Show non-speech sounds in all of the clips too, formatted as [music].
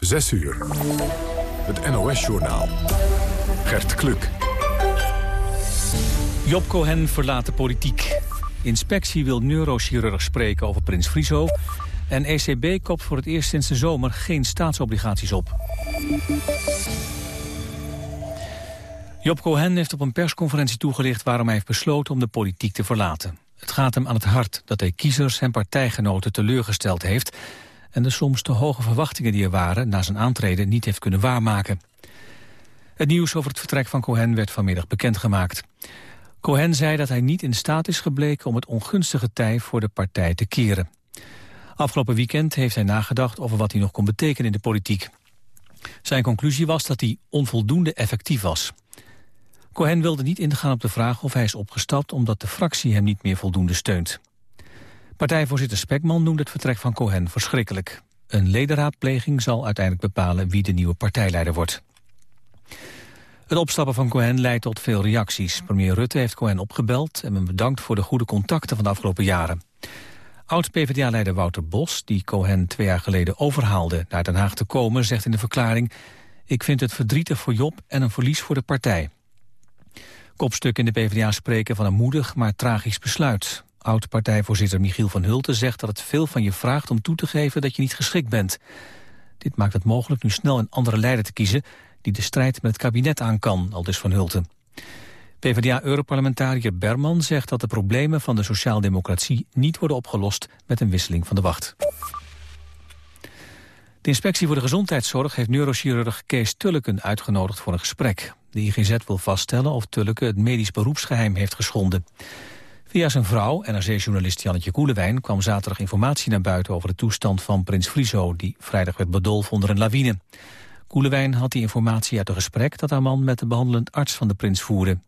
6 uur. Het NOS-journaal. Gert Kluk. Job Cohen verlaat de politiek. Inspectie wil neurochirurg spreken over Prins Friso. En ECB koopt voor het eerst sinds de zomer geen staatsobligaties op. Job Cohen heeft op een persconferentie toegelicht waarom hij heeft besloten om de politiek te verlaten. Het gaat hem aan het hart dat hij kiezers en partijgenoten teleurgesteld heeft... en de soms te hoge verwachtingen die er waren na zijn aantreden niet heeft kunnen waarmaken. Het nieuws over het vertrek van Cohen werd vanmiddag bekendgemaakt. Cohen zei dat hij niet in staat is gebleken om het ongunstige tij voor de partij te keren. Afgelopen weekend heeft hij nagedacht over wat hij nog kon betekenen in de politiek. Zijn conclusie was dat hij onvoldoende effectief was. Cohen wilde niet ingaan op de vraag of hij is opgestapt... omdat de fractie hem niet meer voldoende steunt. Partijvoorzitter Spekman noemde het vertrek van Cohen verschrikkelijk. Een ledenraadpleging zal uiteindelijk bepalen wie de nieuwe partijleider wordt. Het opstappen van Cohen leidt tot veel reacties. Premier Rutte heeft Cohen opgebeld en hem bedankt voor de goede contacten van de afgelopen jaren. Oud-PVDA-leider Wouter Bos, die Cohen twee jaar geleden overhaalde naar Den Haag te komen, zegt in de verklaring... Ik vind het verdrietig voor Job en een verlies voor de partij. Kopstuk in de PvdA spreken van een moedig, maar tragisch besluit. Oud-partijvoorzitter Michiel van Hulten zegt dat het veel van je vraagt om toe te geven dat je niet geschikt bent. Dit maakt het mogelijk nu snel een andere leider te kiezen die de strijd met het kabinet aan kan, al dus van Hulten. PvdA-europarlementariër Berman zegt dat de problemen van de sociaaldemocratie niet worden opgelost met een wisseling van de wacht. De inspectie voor de gezondheidszorg heeft neurochirurg Kees Tulleken uitgenodigd voor een gesprek. De IGZ wil vaststellen of Tulleke het medisch beroepsgeheim heeft geschonden. Via zijn vrouw, NRC-journalist Jannetje Koelewijn... kwam zaterdag informatie naar buiten over de toestand van prins Friso... die vrijdag werd bedolven onder een lawine. Koelewijn had die informatie uit een gesprek... dat haar man met de behandelend arts van de prins voerde.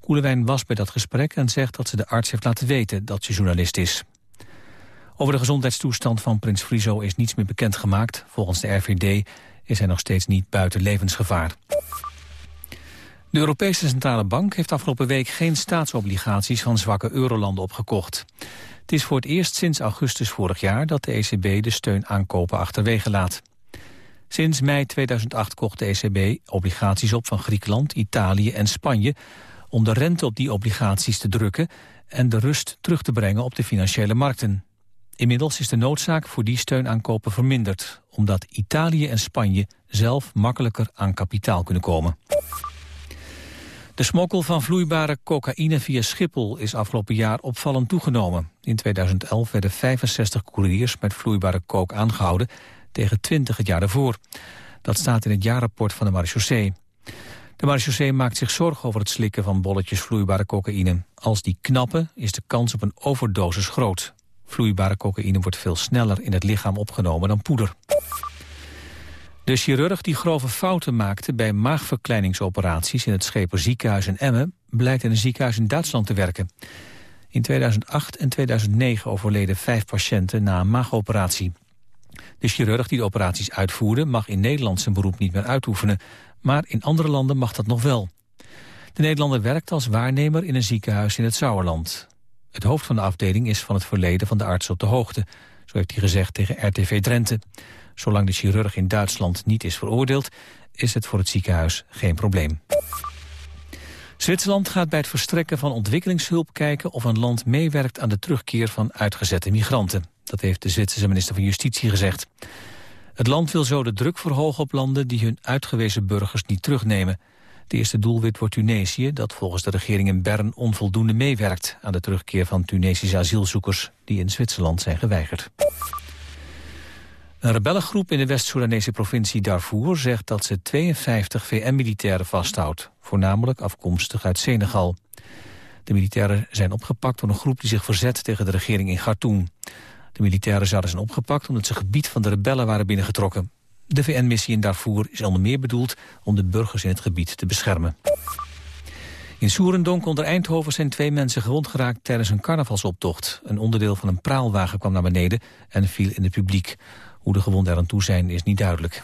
Koelewijn was bij dat gesprek en zegt dat ze de arts heeft laten weten... dat ze journalist is. Over de gezondheidstoestand van prins Friso is niets meer bekendgemaakt. Volgens de RVD is hij nog steeds niet buiten levensgevaar. De Europese Centrale Bank heeft afgelopen week geen staatsobligaties van zwakke eurolanden opgekocht. Het is voor het eerst sinds augustus vorig jaar dat de ECB de steun aankopen achterwege laat. Sinds mei 2008 kocht de ECB obligaties op van Griekenland, Italië en Spanje om de rente op die obligaties te drukken en de rust terug te brengen op de financiële markten. Inmiddels is de noodzaak voor die steunaankopen verminderd, omdat Italië en Spanje zelf makkelijker aan kapitaal kunnen komen. De smokkel van vloeibare cocaïne via Schiphol is afgelopen jaar opvallend toegenomen. In 2011 werden 65 couriers met vloeibare coke aangehouden, tegen 20 het jaar daarvoor. Dat staat in het jaarrapport van de marechaussee. De marechaussee maakt zich zorgen over het slikken van bolletjes vloeibare cocaïne. Als die knappen is de kans op een overdosis groot. Vloeibare cocaïne wordt veel sneller in het lichaam opgenomen dan poeder. De chirurg die grove fouten maakte bij maagverkleiningsoperaties in het Scheper ziekenhuis in Emmen blijkt in een ziekenhuis in Duitsland te werken. In 2008 en 2009 overleden vijf patiënten na een maagoperatie. De chirurg die de operaties uitvoerde mag in Nederland zijn beroep niet meer uitoefenen, maar in andere landen mag dat nog wel. De Nederlander werkt als waarnemer in een ziekenhuis in het Sauerland. Het hoofd van de afdeling is van het verleden van de arts op de hoogte, zo heeft hij gezegd tegen RTV Drenthe. Zolang de chirurg in Duitsland niet is veroordeeld, is het voor het ziekenhuis geen probleem. Zwitserland gaat bij het verstrekken van ontwikkelingshulp kijken of een land meewerkt aan de terugkeer van uitgezette migranten. Dat heeft de Zwitserse minister van Justitie gezegd. Het land wil zo de druk verhogen op landen die hun uitgewezen burgers niet terugnemen. Het eerste doelwit wordt Tunesië, dat volgens de regering in Bern onvoldoende meewerkt aan de terugkeer van Tunesische asielzoekers die in Zwitserland zijn geweigerd. Een rebellengroep in de West-Soedanese provincie Darfur zegt dat ze 52 VN-militairen vasthoudt, voornamelijk afkomstig uit Senegal. De militairen zijn opgepakt door een groep die zich verzet tegen de regering in Khartoum. De militairen zouden zijn opgepakt omdat ze gebied van de rebellen waren binnengetrokken. De VN-missie in Darfur is onder meer bedoeld om de burgers in het gebied te beschermen. In Soerendonk onder Eindhoven zijn twee mensen gewond geraakt tijdens een carnavalsoptocht. Een onderdeel van een praalwagen kwam naar beneden en viel in het publiek. Hoe de gewonden eraan toe zijn is niet duidelijk.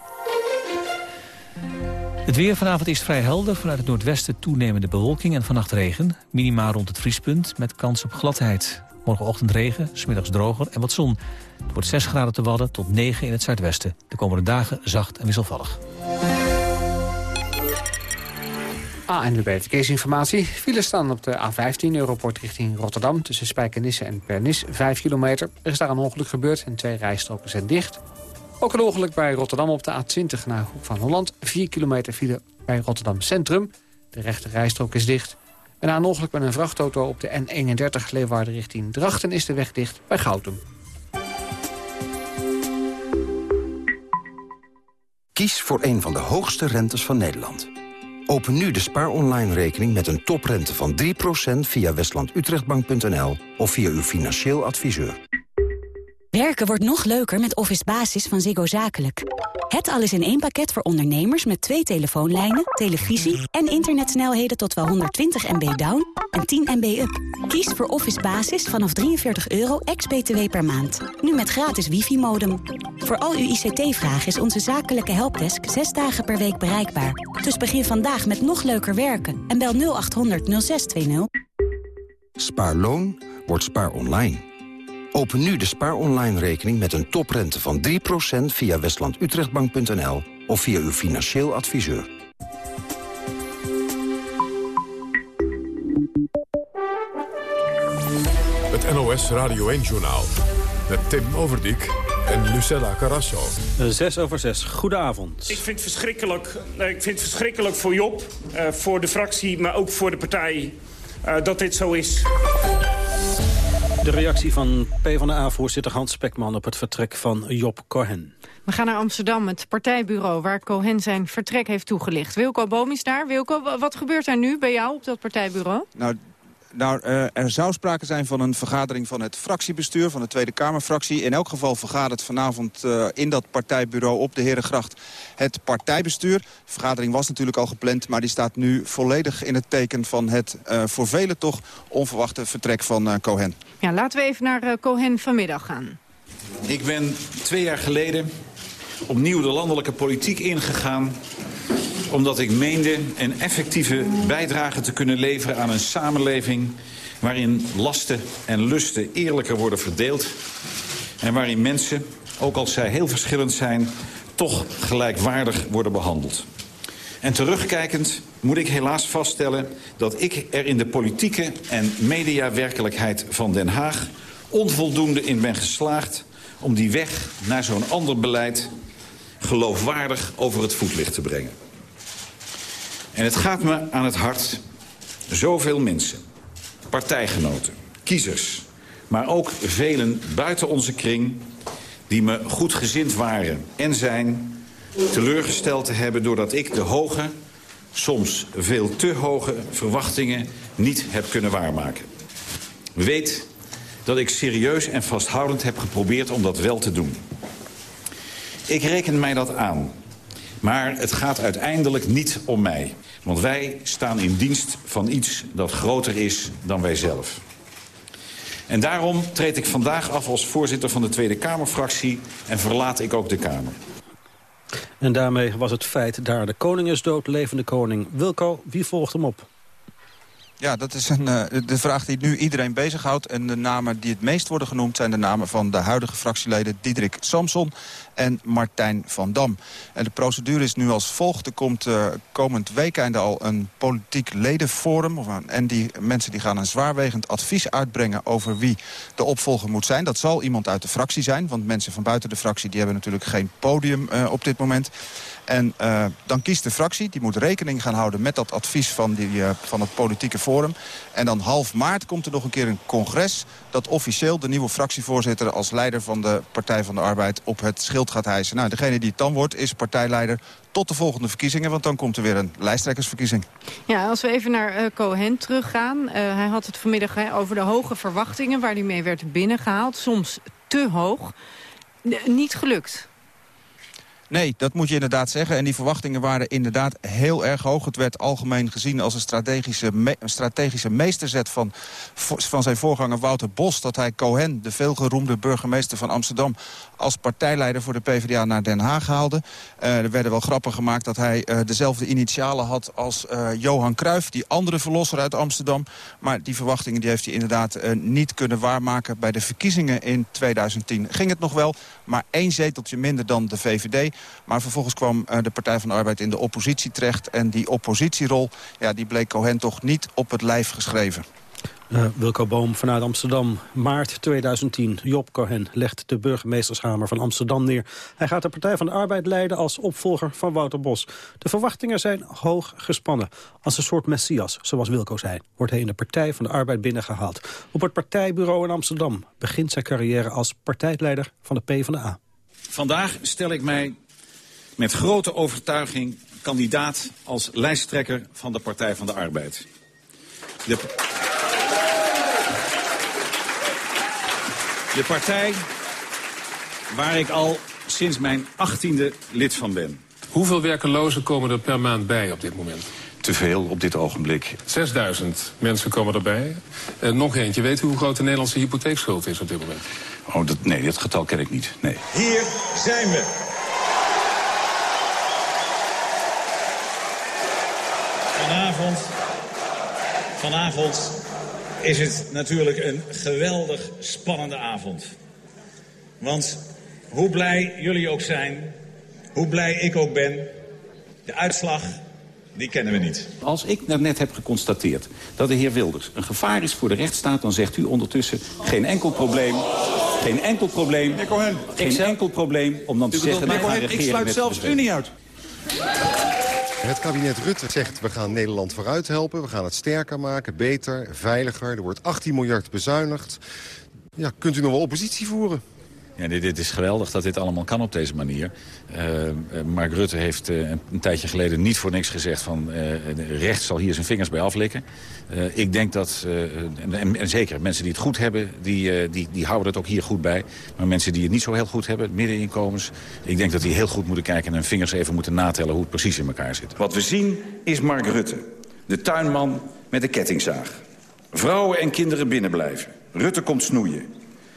Het weer vanavond is vrij helder. Vanuit het noordwesten toenemende bewolking en vannacht regen. Minima rond het vriespunt met kans op gladheid. Morgenochtend regen, smiddags droger en wat zon. Het wordt 6 graden te Wadden tot 9 in het zuidwesten. De komende dagen zacht en wisselvallig. ANWB Verkeersinformatie. Files staan op de A15 Europort richting Rotterdam... tussen Spijkenisse en Pernis, 5 kilometer. Er is daar een ongeluk gebeurd en twee rijstroken zijn dicht. Ook een ongeluk bij Rotterdam op de A20 naar Hoek van Holland. 4 kilometer file bij Rotterdam Centrum. De rechte rijstrook is dicht. En na een ongeluk met een vrachtauto op de N31 Leeuwarden richting Drachten... is de weg dicht bij Goutum. Kies voor een van de hoogste rentes van Nederland. Open nu de Spaar Online rekening met een toprente van 3% via westlandutrechtbank.nl of via uw financieel adviseur. Werken wordt nog leuker met Office Basis van Ziggo Zakelijk. Het alles in één pakket voor ondernemers met twee telefoonlijnen, televisie... en internetsnelheden tot wel 120 MB down en 10 MB up. Kies voor Office Basis vanaf 43 euro ex-BTW per maand. Nu met gratis wifi-modem. Voor al uw ICT-vragen is onze zakelijke helpdesk 6 dagen per week bereikbaar. Dus begin vandaag met nog leuker werken en bel 0800 0620. Spaarloon wordt spaar online. Open nu de Spaar Online rekening met een toprente van 3% via westlandutrechtbank.nl of via uw financieel adviseur. Het NOS Radio 1-journaal met Tim Overdijk en Lucella Carrasso. Zes over zes. Goedenavond. Ik vind het verschrikkelijk, eh, ik vind het verschrikkelijk voor Job, eh, voor de fractie, maar ook voor de partij... Dat dit zo is. De reactie van PvdA-voorzitter Hans Spekman op het vertrek van Job Cohen. We gaan naar Amsterdam, het partijbureau waar Cohen zijn vertrek heeft toegelicht. Wilco Boom is daar. Wilco, wat gebeurt er nu bij jou op dat partijbureau? Nou, nou, uh, er zou sprake zijn van een vergadering van het fractiebestuur... van de Tweede Kamerfractie. In elk geval vergadert vanavond uh, in dat partijbureau op de Herengracht het partijbestuur. De vergadering was natuurlijk al gepland... maar die staat nu volledig in het teken van het uh, voor velen toch onverwachte vertrek van Cohen. Ja, laten we even naar Cohen vanmiddag gaan. Ik ben twee jaar geleden opnieuw de landelijke politiek ingegaan omdat ik meende een effectieve bijdrage te kunnen leveren aan een samenleving... waarin lasten en lusten eerlijker worden verdeeld... en waarin mensen, ook als zij heel verschillend zijn... toch gelijkwaardig worden behandeld. En terugkijkend moet ik helaas vaststellen dat ik er in de politieke en mediawerkelijkheid van Den Haag onvoldoende in ben geslaagd om die weg naar zo'n ander beleid geloofwaardig over het voetlicht te brengen. En het gaat me aan het hart. Zoveel mensen, partijgenoten, kiezers... maar ook velen buiten onze kring... die me goed gezind waren en zijn teleurgesteld te hebben... doordat ik de hoge, soms veel te hoge verwachtingen niet heb kunnen waarmaken. Weet dat ik serieus en vasthoudend heb geprobeerd om dat wel te doen. Ik reken mij dat aan. Maar het gaat uiteindelijk niet om mij. Want wij staan in dienst van iets dat groter is dan wij zelf. En daarom treed ik vandaag af als voorzitter van de Tweede Kamerfractie... en verlaat ik ook de Kamer. En daarmee was het feit daar de koning is dood, levende koning. Wilco, wie volgt hem op? Ja, dat is een, uh, de vraag die nu iedereen bezighoudt. En de namen die het meest worden genoemd zijn de namen van de huidige fractieleden Diederik Samson en Martijn van Dam. En de procedure is nu als volgt. Er komt uh, komend weekend al een politiek ledenforum. Of een, en die mensen die gaan een zwaarwegend advies uitbrengen over wie de opvolger moet zijn. Dat zal iemand uit de fractie zijn, want mensen van buiten de fractie die hebben natuurlijk geen podium uh, op dit moment. En uh, dan kiest de fractie, die moet rekening gaan houden met dat advies van, die, uh, van het politieke forum. En dan half maart komt er nog een keer een congres... dat officieel de nieuwe fractievoorzitter als leider van de Partij van de Arbeid op het schild gaat hijsen. Nou, degene die het dan wordt is partijleider tot de volgende verkiezingen... want dan komt er weer een lijsttrekkersverkiezing. Ja, als we even naar uh, Cohen teruggaan. Hij had het vanmiddag hè, over de hoge verwachtingen... waar hij mee werd binnengehaald, soms te hoog. Niet gelukt. Nee, dat moet je inderdaad zeggen. En die verwachtingen waren inderdaad heel erg hoog. Het werd algemeen gezien als een strategische, strategische meesterzet van, van zijn voorganger Wouter Bos... dat hij Cohen, de veelgeroemde burgemeester van Amsterdam... als partijleider voor de PvdA naar Den Haag haalde. Uh, er werden wel grappen gemaakt dat hij uh, dezelfde initialen had als uh, Johan Cruijff... die andere verlosser uit Amsterdam. Maar die verwachtingen die heeft hij inderdaad niet kunnen waarmaken. Bij de verkiezingen in 2010 ging het nog wel, maar één zeteltje minder dan de VVD... Maar vervolgens kwam uh, de Partij van de Arbeid in de oppositie terecht. En die oppositierol ja, die bleek Cohen toch niet op het lijf geschreven. Uh, Wilco Boom vanuit Amsterdam. Maart 2010. Job Cohen legt de burgemeestershamer van Amsterdam neer. Hij gaat de Partij van de Arbeid leiden als opvolger van Wouter Bos. De verwachtingen zijn hoog gespannen. Als een soort messias, zoals Wilco zei, wordt hij in de Partij van de Arbeid binnengehaald. Op het partijbureau in Amsterdam begint zijn carrière als partijleider van de PvdA. Vandaag stel ik mij met grote overtuiging kandidaat als lijsttrekker van de Partij van de Arbeid. De, de partij waar ik al sinds mijn achttiende lid van ben. Hoeveel werkelozen komen er per maand bij op dit moment? Te veel op dit ogenblik. 6000 mensen komen erbij. Uh, nog eentje. Weet u hoe groot de Nederlandse hypotheekschuld is op dit moment? Oh, dat, nee, dat getal ken ik niet. Nee. Hier zijn we. Vanavond, vanavond is het natuurlijk een geweldig spannende avond. Want hoe blij jullie ook zijn, hoe blij ik ook ben, de uitslag, die kennen we niet. Als ik net heb geconstateerd dat de heer Wilders een gevaar is voor de rechtsstaat... dan zegt u ondertussen geen enkel probleem, geen enkel probleem, geen enkel probleem om dan te zeggen... ik sluit zelfs u niet uit. Het kabinet Rutte zegt we gaan Nederland vooruit helpen. We gaan het sterker maken, beter, veiliger. Er wordt 18 miljard bezuinigd. Ja, kunt u nog wel oppositie voeren? Ja, dit, dit, is geweldig dat dit allemaal kan op deze manier. Uh, Mark Rutte heeft uh, een, tijdje geleden niet voor niks gezegd... van rechts zal hier zijn vingers bij aflikken. ik denk dat, en, en, zeker mensen die het goed hebben... Die, die, die houden het ook hier goed bij. Maar mensen die het niet zo heel goed hebben, middeninkomens... ik denk dat die heel goed moeten kijken en hun vingers even moeten natellen... hoe het precies in elkaar zit. Wat we zien is Mark Rutte, de tuinman met de kettingzaag. Vrouwen en kinderen binnenblijven. Rutte komt snoeien.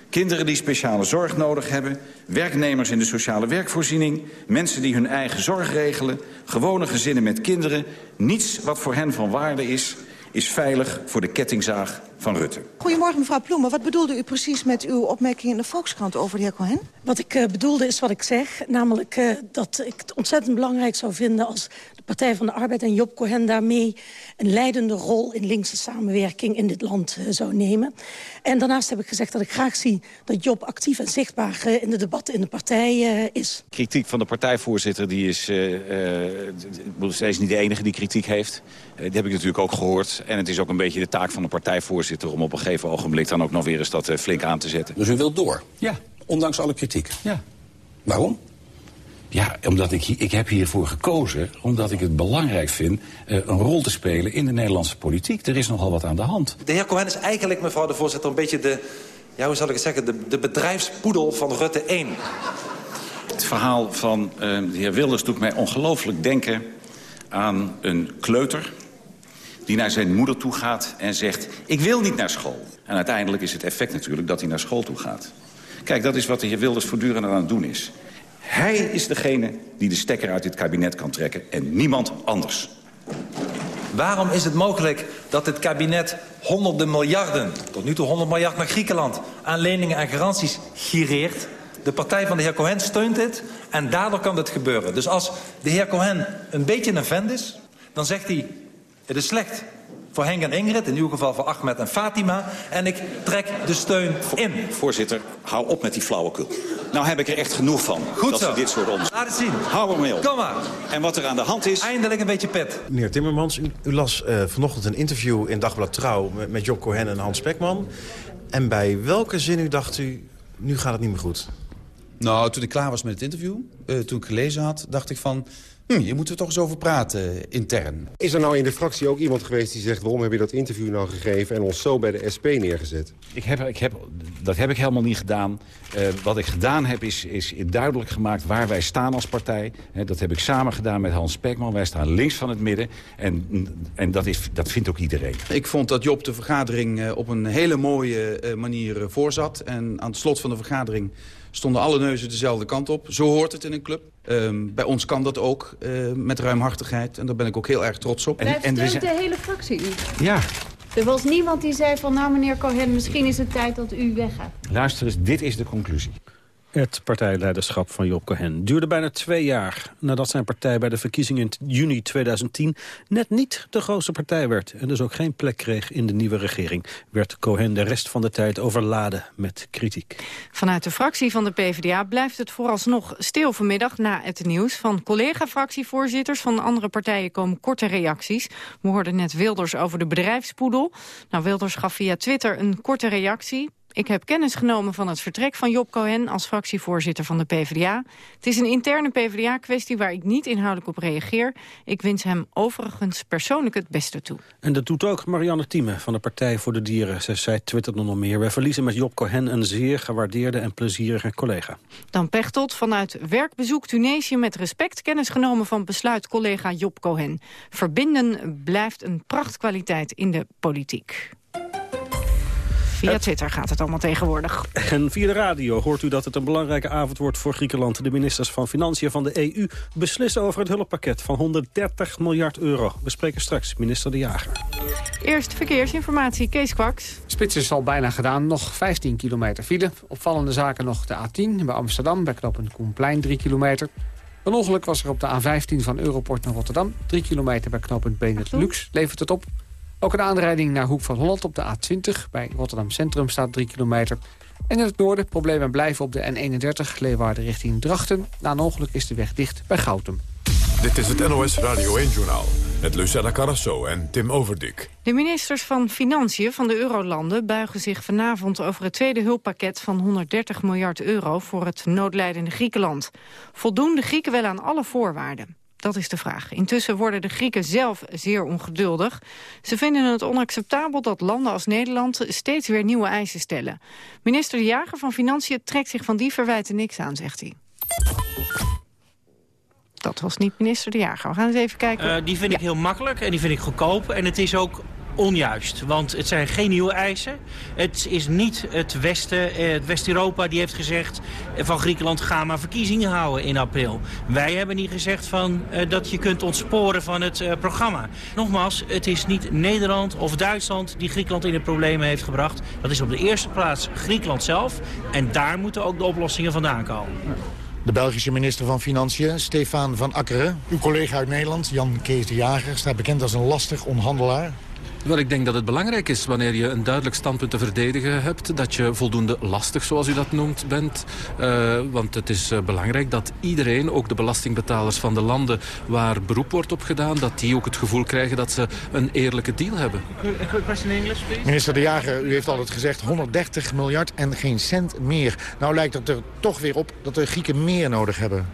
Kinderen die speciale zorg nodig hebben, werknemers in de sociale werkvoorziening... mensen die hun eigen zorg regelen, gewone gezinnen met kinderen. Niets wat voor hen van waarde is, is veilig voor de kettingzaag van Rutte. Goedemorgen, mevrouw Ploemen. Wat bedoelde u precies met uw opmerking in de Volkskrant over de heer Cohen? Wat ik uh, bedoelde is wat ik zeg. Namelijk uh, dat ik het ontzettend belangrijk zou vinden... als Partij van de Arbeid en Job Cohen daarmee... een leidende rol in linkse samenwerking in dit land uh, zou nemen. En daarnaast heb ik gezegd dat ik graag zie dat Job actief en zichtbaar... in de debatten in de partij is. Kritiek van de partijvoorzitter die is, zij is niet de enige die kritiek heeft. die heb ik natuurlijk ook gehoord. En het is ook een beetje de taak van de partijvoorzitter om op een gegeven ogenblik dan ook nog weer eens dat uh, flink aan te zetten. Dus u wilt door? Ja. Ondanks alle kritiek? Ja. Waarom? Ja, omdat ik, ik heb hiervoor gekozen, omdat ik het belangrijk vind... Uh, een rol te spelen in de Nederlandse politiek. Er is nogal wat aan de hand. De heer Cohen is eigenlijk, mevrouw de voorzitter, een beetje de... ja, hoe zal ik het zeggen, de, de bedrijfspoedel van Rutte 1. Het verhaal van uh, de heer Wilders doet mij ongelooflijk denken aan een kleuter die naar zijn moeder toe gaat en zegt... ik wil niet naar school. En uiteindelijk is het effect natuurlijk dat hij naar school toe gaat. Kijk, dat is wat de heer Wilders voortdurend aan het doen is. Hij is degene die de stekker uit dit kabinet kan trekken en niemand anders. Waarom is het mogelijk dat dit kabinet honderden miljarden... tot nu toe 100 miljard naar Griekenland... aan leningen en garanties gireert... De partij van de heer Cohen steunt dit en daardoor kan dit gebeuren. Dus als de heer Cohen een beetje een vent is... dan zegt hij, het is slecht voor Henk en Ingrid, in uw geval voor Ahmed en Fatima. En ik trek de steun in. Voorzitter, hou op met die flauwekul. Nou heb ik er echt genoeg van. Goed dat zo. dit soort onzin. Laat het zien. Hou er mee op. Kom maar. En wat er aan de hand is... Eindelijk een beetje pet. Meneer Timmermans, u, u las uh, vanochtend een interview in Dagblad Trouw... met, met Job Cohen en Hans Spekman. En bij welke zin u dacht u, nu gaat het niet meer goed? Nou, toen ik klaar was met het interview, uh, toen ik gelezen had, dacht ik van... hm, hier moeten we toch eens over praten intern. Is er nou in de fractie ook iemand geweest die zegt... waarom heb je dat interview nou gegeven en ons zo bij de SP neergezet? Ik heb, ik heb, dat heb ik helemaal niet gedaan. Uh, wat ik gedaan heb is, is duidelijk gemaakt waar wij staan als partij. He, dat heb ik samen gedaan met Hans Spekman. Wij staan links van het midden en, en dat, is, dat vindt ook iedereen. Ik vond dat Job de vergadering uh, op een hele mooie uh, manier voorzat. En aan het slot van de vergadering stonden alle neuzen dezelfde kant op. Zo hoort het in een club. Um, bij ons kan dat ook uh, met ruimhartigheid. En daar ben ik ook heel erg trots op. En, en we zijn... de hele fractie u? Ja. Er was niemand die zei van, nou meneer Cohen, misschien is het tijd dat u weggaat. Luister eens, dit is de conclusie. Het partijleiderschap van Job Cohen duurde bijna twee jaar... nadat zijn partij bij de verkiezingen in juni 2010 net niet de grootste partij werd... en dus ook geen plek kreeg in de nieuwe regering... werd Cohen de rest van de tijd overladen met kritiek. Vanuit de fractie van de PvdA blijft het vooralsnog stil vanmiddag... na het nieuws van collega-fractievoorzitters van andere partijen komen korte reacties. We hoorden net Wilders over de bedrijfspoedel. Nou, Wilders gaf via Twitter een korte reactie... Ik heb kennis genomen van het vertrek van Job Cohen als fractievoorzitter van de PvdA. Het is een interne PvdA-kwestie waar ik niet inhoudelijk op reageer. Ik wens hem overigens persoonlijk het beste toe. En dat doet ook Marianne Thieme van de Partij voor de Dieren. Zij, zij twittert nog meer. Wij verliezen met Job Cohen een zeer gewaardeerde en plezierige collega. Dan Pechtold vanuit werkbezoek Tunesië met respect kennis genomen van besluit collega Job Cohen. Verbinden blijft een prachtkwaliteit in de politiek. Via Twitter gaat het allemaal tegenwoordig. En via de radio hoort u dat het een belangrijke avond wordt voor Griekenland. De ministers van Financiën van de EU beslissen over het hulppakket van 130 miljard euro. We spreken straks minister De Jager. Eerst verkeersinformatie, Kees Kwaks. Spits is al bijna gedaan, nog 15 kilometer file. Opvallende zaken nog de A10 bij Amsterdam, bij knooppunt Koenplein 3 kilometer. Een ongeluk was er op de A15 van Europort naar Rotterdam. 3 kilometer bij knooppunt Benelux levert het op. Ook een aanrijding naar Hoek van Holland op de A20. Bij Rotterdam Centrum staat 3 kilometer. En in het noorden problemen blijven op de N31 Leeuwarden richting Drachten. Na een ongeluk is de weg dicht bij Goutum. Dit is het NOS Radio 1-journaal met Lucella Carrasso en Tim Overdik. De ministers van Financiën van de Eurolanden buigen zich vanavond over het tweede hulppakket van 130 miljard euro voor het noodlijdende Griekenland. Voldoen de Grieken wel aan alle voorwaarden? Dat is de vraag. Intussen worden de Grieken zelf zeer ongeduldig. Ze vinden het onacceptabel dat landen als Nederland steeds weer nieuwe eisen stellen. Minister De Jager van Financiën trekt zich van die verwijten niks aan, zegt hij. Dat was niet minister De Jager. We gaan eens even kijken. Uh, die vind ik heel makkelijk en die vind ik goedkoop. En het is ook onjuist. Want het zijn geen nieuwe eisen. Het is niet het Westen, eh, het West-Europa die heeft gezegd... Eh, van Griekenland ga maar verkiezingen houden in april. Wij hebben niet gezegd van, uh, dat je kunt ontsporen van het programma. Nogmaals, het is niet Nederland of Duitsland die Griekenland in de problemen heeft gebracht. Dat is op de eerste plaats Griekenland zelf. En daar moeten ook de oplossingen vandaan komen. De Belgische minister van Financiën, Stefan van Akkeren. Uw collega uit Nederland, Jan Kees de Jager, staat bekend als een lastig onhandelaar. Wel, ik denk dat het belangrijk is wanneer je een duidelijk standpunt te verdedigen hebt... dat je voldoende lastig, zoals u dat noemt, bent. Uh, want het is uh, belangrijk dat iedereen, ook de belastingbetalers van de landen... waar beroep wordt op gedaan, dat die ook het gevoel krijgen dat ze een eerlijke deal hebben. Minister De Jager, u heeft altijd gezegd 130 miljard en geen cent meer. Nou lijkt het er toch weer op dat de Grieken meer nodig hebben.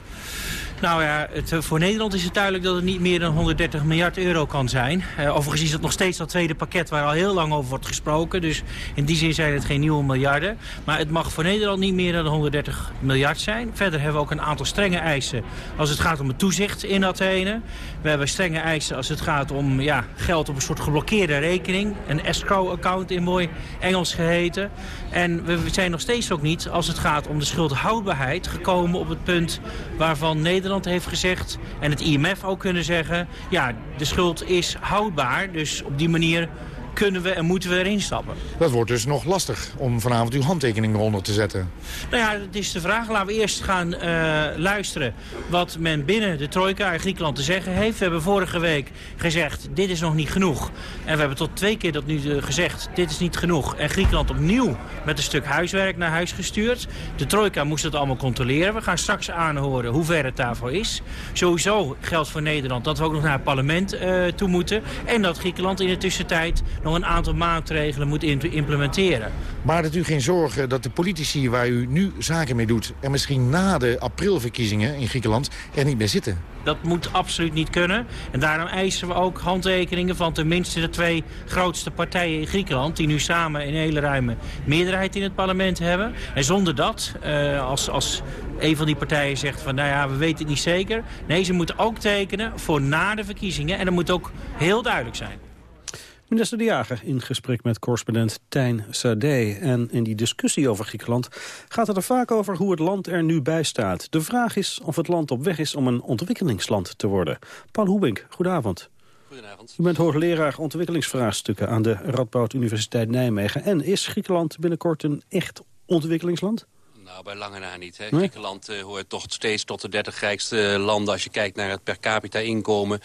Nou ja, het, eh, voor Nederland is het duidelijk dat het niet meer dan 130 miljard euro kan zijn. Uh, overigens is het nog steeds dat tweede pakket waar al heel lang over wordt gesproken. Dus in die zin zijn het geen nieuwe miljarden. Maar het mag voor Nederland niet meer dan 130 miljard zijn. Verder hebben we ook een aantal strenge eisen als het gaat om het toezicht in Athene. We hebben strenge eisen als het gaat om ja, geld op een soort geblokkeerde rekening. Een escrow-account in mooi Engels geheten. En we zijn nog steeds ook niet, als het gaat om de schuldhoudbaarheid... gekomen op het punt waarvan Nederland heeft gezegd... en het IMF ook kunnen zeggen... ja, de schuld is houdbaar, dus op die manier kunnen we en moeten we erin stappen. Dat wordt dus nog lastig om vanavond uw handtekening eronder te zetten. Nou ja, het is de vraag. Laten we eerst gaan uh, luisteren wat men binnen de trojka in Griekenland te zeggen heeft. We hebben vorige week gezegd, dit is nog niet genoeg. En we hebben tot twee keer dat nu uh, gezegd, dit is niet genoeg. En Griekenland opnieuw met een stuk huiswerk naar huis gestuurd. De trojka moest het allemaal controleren. We gaan straks aanhoren hoe ver het daarvoor is. Sowieso geldt voor Nederland dat we ook nog naar het parlement uh, toe moeten. En dat Griekenland in de tussentijd nog een aantal maatregelen moet implementeren. Maar dat u geen zorgen dat de politici waar u nu zaken mee doet... er misschien na de aprilverkiezingen in Griekenland er niet meer zitten? Dat moet absoluut niet kunnen. En daarom eisen we ook handtekeningen van tenminste de twee grootste partijen in Griekenland... die nu samen een hele ruime meerderheid in het parlement hebben. En zonder dat, uh, als, als een van die partijen zegt van nou ja, we weten het niet zeker. Nee, ze moeten ook tekenen voor na de verkiezingen. En dat moet ook heel duidelijk zijn. Minister De Jager in gesprek met correspondent Tijn Sade. En in die discussie over Griekenland gaat het er vaak over hoe het land er nu bij staat. De vraag is of het land op weg is om een ontwikkelingsland te worden. Paul Hoebink, goedenavond. Goedenavond. U bent hoogleraar ontwikkelingsvraagstukken aan de Radboud Universiteit Nijmegen. En is Griekenland binnenkort een echt ontwikkelingsland? Nou, bij lange na niet. Hè. Griekenland uh, hoort toch steeds tot de 30 rijkste landen als je kijkt naar het per capita inkomen.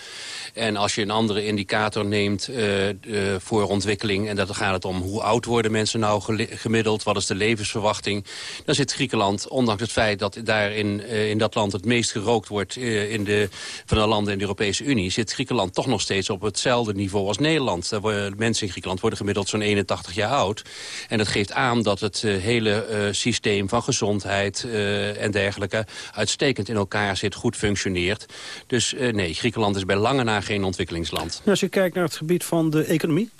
En als je een andere indicator neemt uh, uh, voor ontwikkeling... en dan gaat het om hoe oud worden mensen nou gemiddeld... wat is de levensverwachting... dan zit Griekenland, ondanks het feit dat daar in, in dat land het meest gerookt wordt... in de, van de landen in de Europese Unie... zit Griekenland toch nog steeds op hetzelfde niveau als Nederland. Mensen in Griekenland worden gemiddeld zo'n 81 jaar oud. En dat geeft aan dat het hele systeem van gezondheid uh, en dergelijke uitstekend in elkaar zit, goed functioneert. Dus uh, nee, Griekenland is bij lange na geen ontwikkelingsland. Als je kijkt naar het gebied van de economie,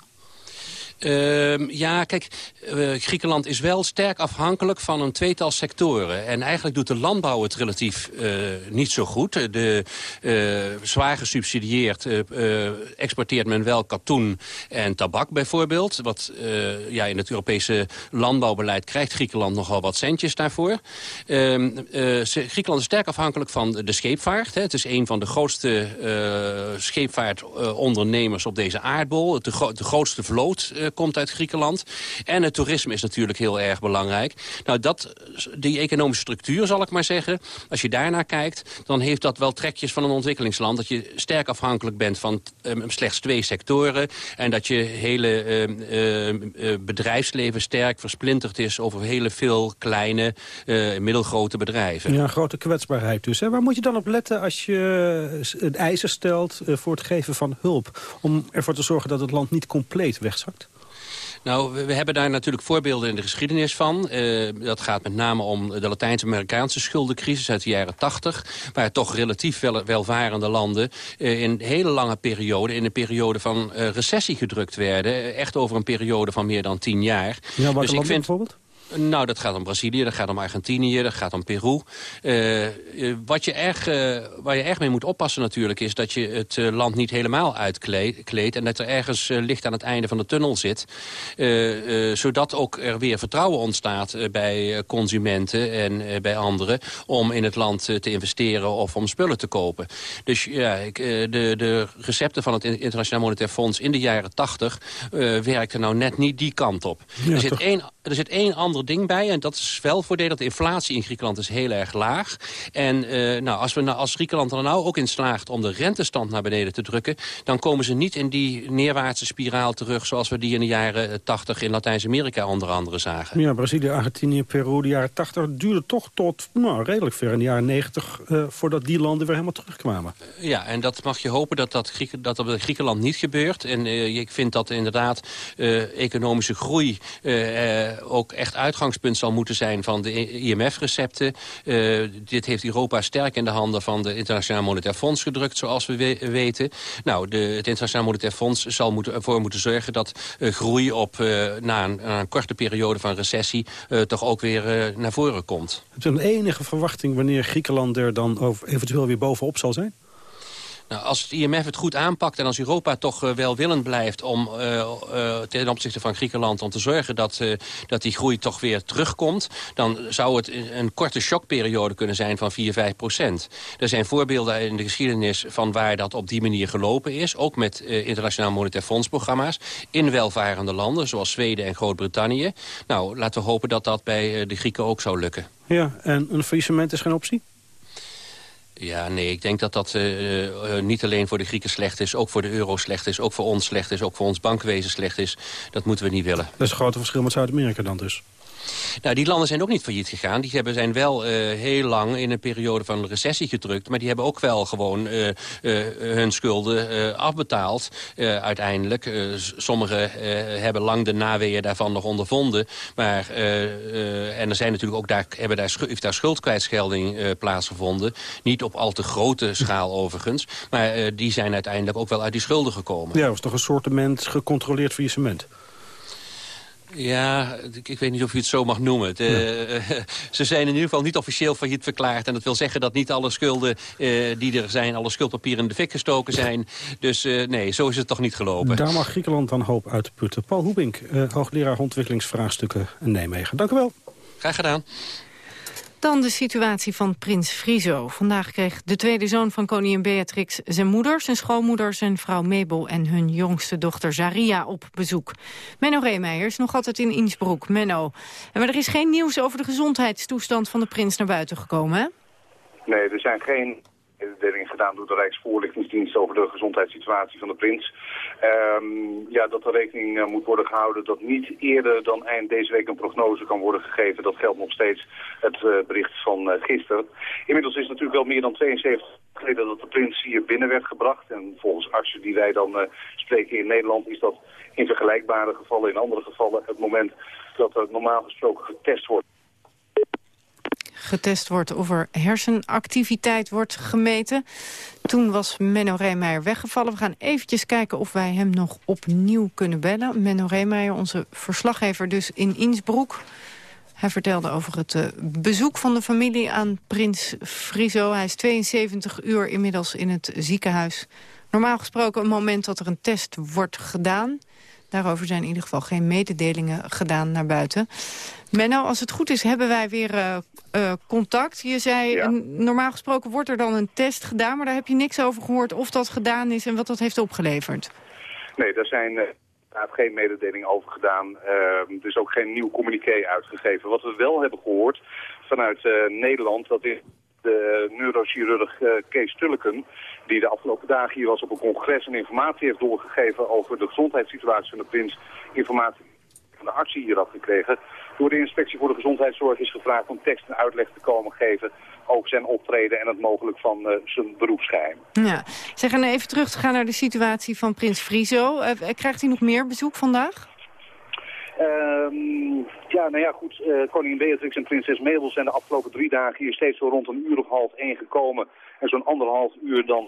Uh, ja, kijk, uh, Griekenland is wel sterk afhankelijk van een tweetal sectoren. En eigenlijk doet de landbouw het relatief uh, niet zo goed. De, zwaar gesubsidieerd exporteert men wel katoen en tabak bijvoorbeeld. Wat ja, in het Europese landbouwbeleid krijgt Griekenland nogal wat centjes daarvoor. Ehm, Griekenland is sterk afhankelijk van de scheepvaart. Hè. Het is een van de grootste scheepvaartondernemers op deze aardbol. De, de grootste vloot komt uit Griekenland. En het toerisme is natuurlijk heel erg belangrijk. Nou, dat, die economische structuur, zal ik maar zeggen... als je daarnaar kijkt, dan heeft dat wel trekjes van een ontwikkelingsland. Dat je sterk afhankelijk bent van um, slechts twee sectoren... en dat je hele uh, bedrijfsleven sterk versplinterd is... over hele veel kleine, middelgrote bedrijven. Ja, grote kwetsbaarheid dus. Hè? Waar moet je dan op letten als je een eisen stelt... voor het geven van hulp... om ervoor te zorgen dat het land niet compleet wegzakt? Nou, we, we, hebben daar natuurlijk voorbeelden in de geschiedenis van. Uh, dat gaat met name om de Latijns-Amerikaanse schuldencrisis uit de jaren 80... waar toch relatief wel, welvarende landen uh, in hele lange periode... in een periode van uh, recessie gedrukt werden. Echt over een periode van meer dan tien jaar. Ja, dus ik vind, bijvoorbeeld? Nou, dat gaat om Brazilië, dat gaat om Argentinië, dat gaat om Peru. Uh, wat je erg, uh, waar je erg mee moet oppassen natuurlijk... is dat je het uh, land niet helemaal uitkleedt... en dat er ergens licht aan het einde van de tunnel zit. zodat ook er weer vertrouwen ontstaat bij consumenten en bij anderen... om in het land te investeren of om spullen te kopen. Dus ja, ik, de, de recepten van het Internationaal Monetair Fonds in de jaren 80... werkten nou net niet die kant op. Ja, er, zit één, er zit één ander ding bij. En dat is wel voordelig. De inflatie in Griekenland is heel erg laag. En uh, nou, als, we, nou, als Griekenland er nou ook in slaagt om de rentestand naar beneden te drukken... dan komen ze niet in die neerwaartse spiraal terug... zoals we die in de jaren 80 in Latijns-Amerika onder andere zagen. Ja, Brazilië, Argentinië, Peru, de jaren 80 duurde toch tot nou, redelijk ver in de jaren 90... Uh, voordat die landen weer helemaal terugkwamen. Uh, ja, en dat mag je hopen dat dat, Grieken, dat, dat Griekenland niet gebeurt. En uh, ik vind dat inderdaad economische groei ook echt uit uitgangspunt zal moeten zijn van de IMF-recepten. Uh, dit heeft Europa sterk in de handen van de Internationaal Monetair Fonds gedrukt, zoals we we weten. Nou, de, het Internationaal Monetair Fonds zal moeten, ervoor moeten zorgen dat uh, groei op, uh, na, een, korte periode van recessie toch ook weer naar voren komt. Heb je een enige verwachting wanneer Griekenland er dan eventueel weer bovenop zal zijn? Nou, als het IMF het goed aanpakt en als Europa toch uh, welwillend blijft... om uh, uh, ten opzichte van Griekenland om te zorgen dat, dat die groei toch weer terugkomt... dan zou het een korte shockperiode kunnen zijn van 4, 5 procent. Er zijn voorbeelden in de geschiedenis van waar dat op die manier gelopen is. Ook met internationaal monetair fondsprogramma's in welvarende landen... zoals Zweden en Groot-Brittannië. Nou, laten we hopen dat dat bij de Grieken ook zou lukken. Ja, en een faillissement is geen optie? Ja, nee, ik denk dat dat uh, uh, niet alleen voor de Grieken slecht is... ook voor de euro slecht is, ook voor ons slecht is... ook voor ons bankwezen slecht is. Dat moeten we niet willen. Dat is een groot verschil met Zuid-Amerika dan dus? Nou, die landen zijn ook niet failliet gegaan. Die hebben, zijn wel heel lang in een periode van recessie gedrukt. Maar die hebben ook wel gewoon hun schulden afbetaald uiteindelijk. sommigen hebben lang de naweeën daarvan nog ondervonden. Maar, en er zijn natuurlijk ook daar, hebben daar, heeft daar schuldkwijtschelding plaatsgevonden. Niet op al te grote schaal [laughs] overigens. Maar die zijn uiteindelijk ook wel uit die schulden gekomen. Ja, was toch een soortement gecontroleerd faillissement? Ja, ik, weet niet of je het zo mag noemen. [laughs] ze zijn in ieder geval niet officieel failliet verklaard. En dat wil zeggen dat niet alle schulden uh, die er zijn... alle schuldpapieren in de fik gestoken zijn. Dus uh, nee, zo is het toch niet gelopen. Daar mag Griekenland dan hoop uitputten. Paul Hoebink, hoogleraar ontwikkelingsvraagstukken in Nijmegen. Dank u wel. Graag gedaan. Dan de situatie van prins Friso. Vandaag kreeg de tweede zoon van koningin Beatrix zijn moeder, zijn schoonmoeder, zijn vrouw Mabel en hun jongste dochter Zaria op bezoek. Menno Reemeijer is nog altijd in Innsbruck. Menno, maar er is geen nieuws over de gezondheidstoestand van de prins naar buiten gekomen, hè? Nee, er zijn geen mededeling gedaan door de Rijksvoorlichtingsdienst over de gezondheidssituatie van de prins. Um, ja, dat er rekening uh, moet worden gehouden dat niet eerder dan eind deze week een prognose kan worden gegeven. Dat geldt nog steeds het uh, bericht van uh, gisteren. Inmiddels is natuurlijk wel meer dan 72 geleden dat de prins hier binnen werd gebracht. En volgens artsen die wij dan spreken in Nederland is dat in vergelijkbare gevallen, in andere gevallen, het moment dat er normaal gesproken getest wordt getest wordt of er hersenactiviteit wordt gemeten. Toen was Menno Reemeijer weggevallen. We gaan eventjes kijken of wij hem nog opnieuw kunnen bellen. Menno Reemeijer, onze verslaggever dus in Innsbruck. Hij vertelde over het uh, bezoek van de familie aan prins Friso. Hij is 72 uur inmiddels in het ziekenhuis. Normaal gesproken een moment dat er een test wordt gedaan. Daarover zijn in ieder geval geen mededelingen gedaan naar buiten. Menno, als het goed is, hebben wij weer uh, uh, contact. Je zei, ja. normaal gesproken wordt er dan een test gedaan... maar daar heb je niks over gehoord of dat gedaan is en wat dat heeft opgeleverd. Nee, daar zijn uh, geen mededelingen over gedaan. er is ook geen nieuw communiqué uitgegeven. Wat we wel hebben gehoord vanuit Nederland... dat is de neurochirurg Kees Tulleken... die de afgelopen dagen hier was op een congres... en informatie heeft doorgegeven over de gezondheidssituatie van de prins. Informatie van de arts hier had gekregen door de inspectie voor de gezondheidszorg is gevraagd om tekst en uitleg te komen geven over zijn optreden en het mogelijk van uh, zijn beroepsgeheim. Ja. Zeg, en even terug te gaan naar de situatie van prins Friso. Uh, krijgt hij nog meer bezoek vandaag? Um, ja, nou ja, goed. Uh, koningin Beatrix en prinses Mabel zijn de afgelopen drie dagen hier steeds zo rond een uur of half één gekomen. En zo'n anderhalf uur dan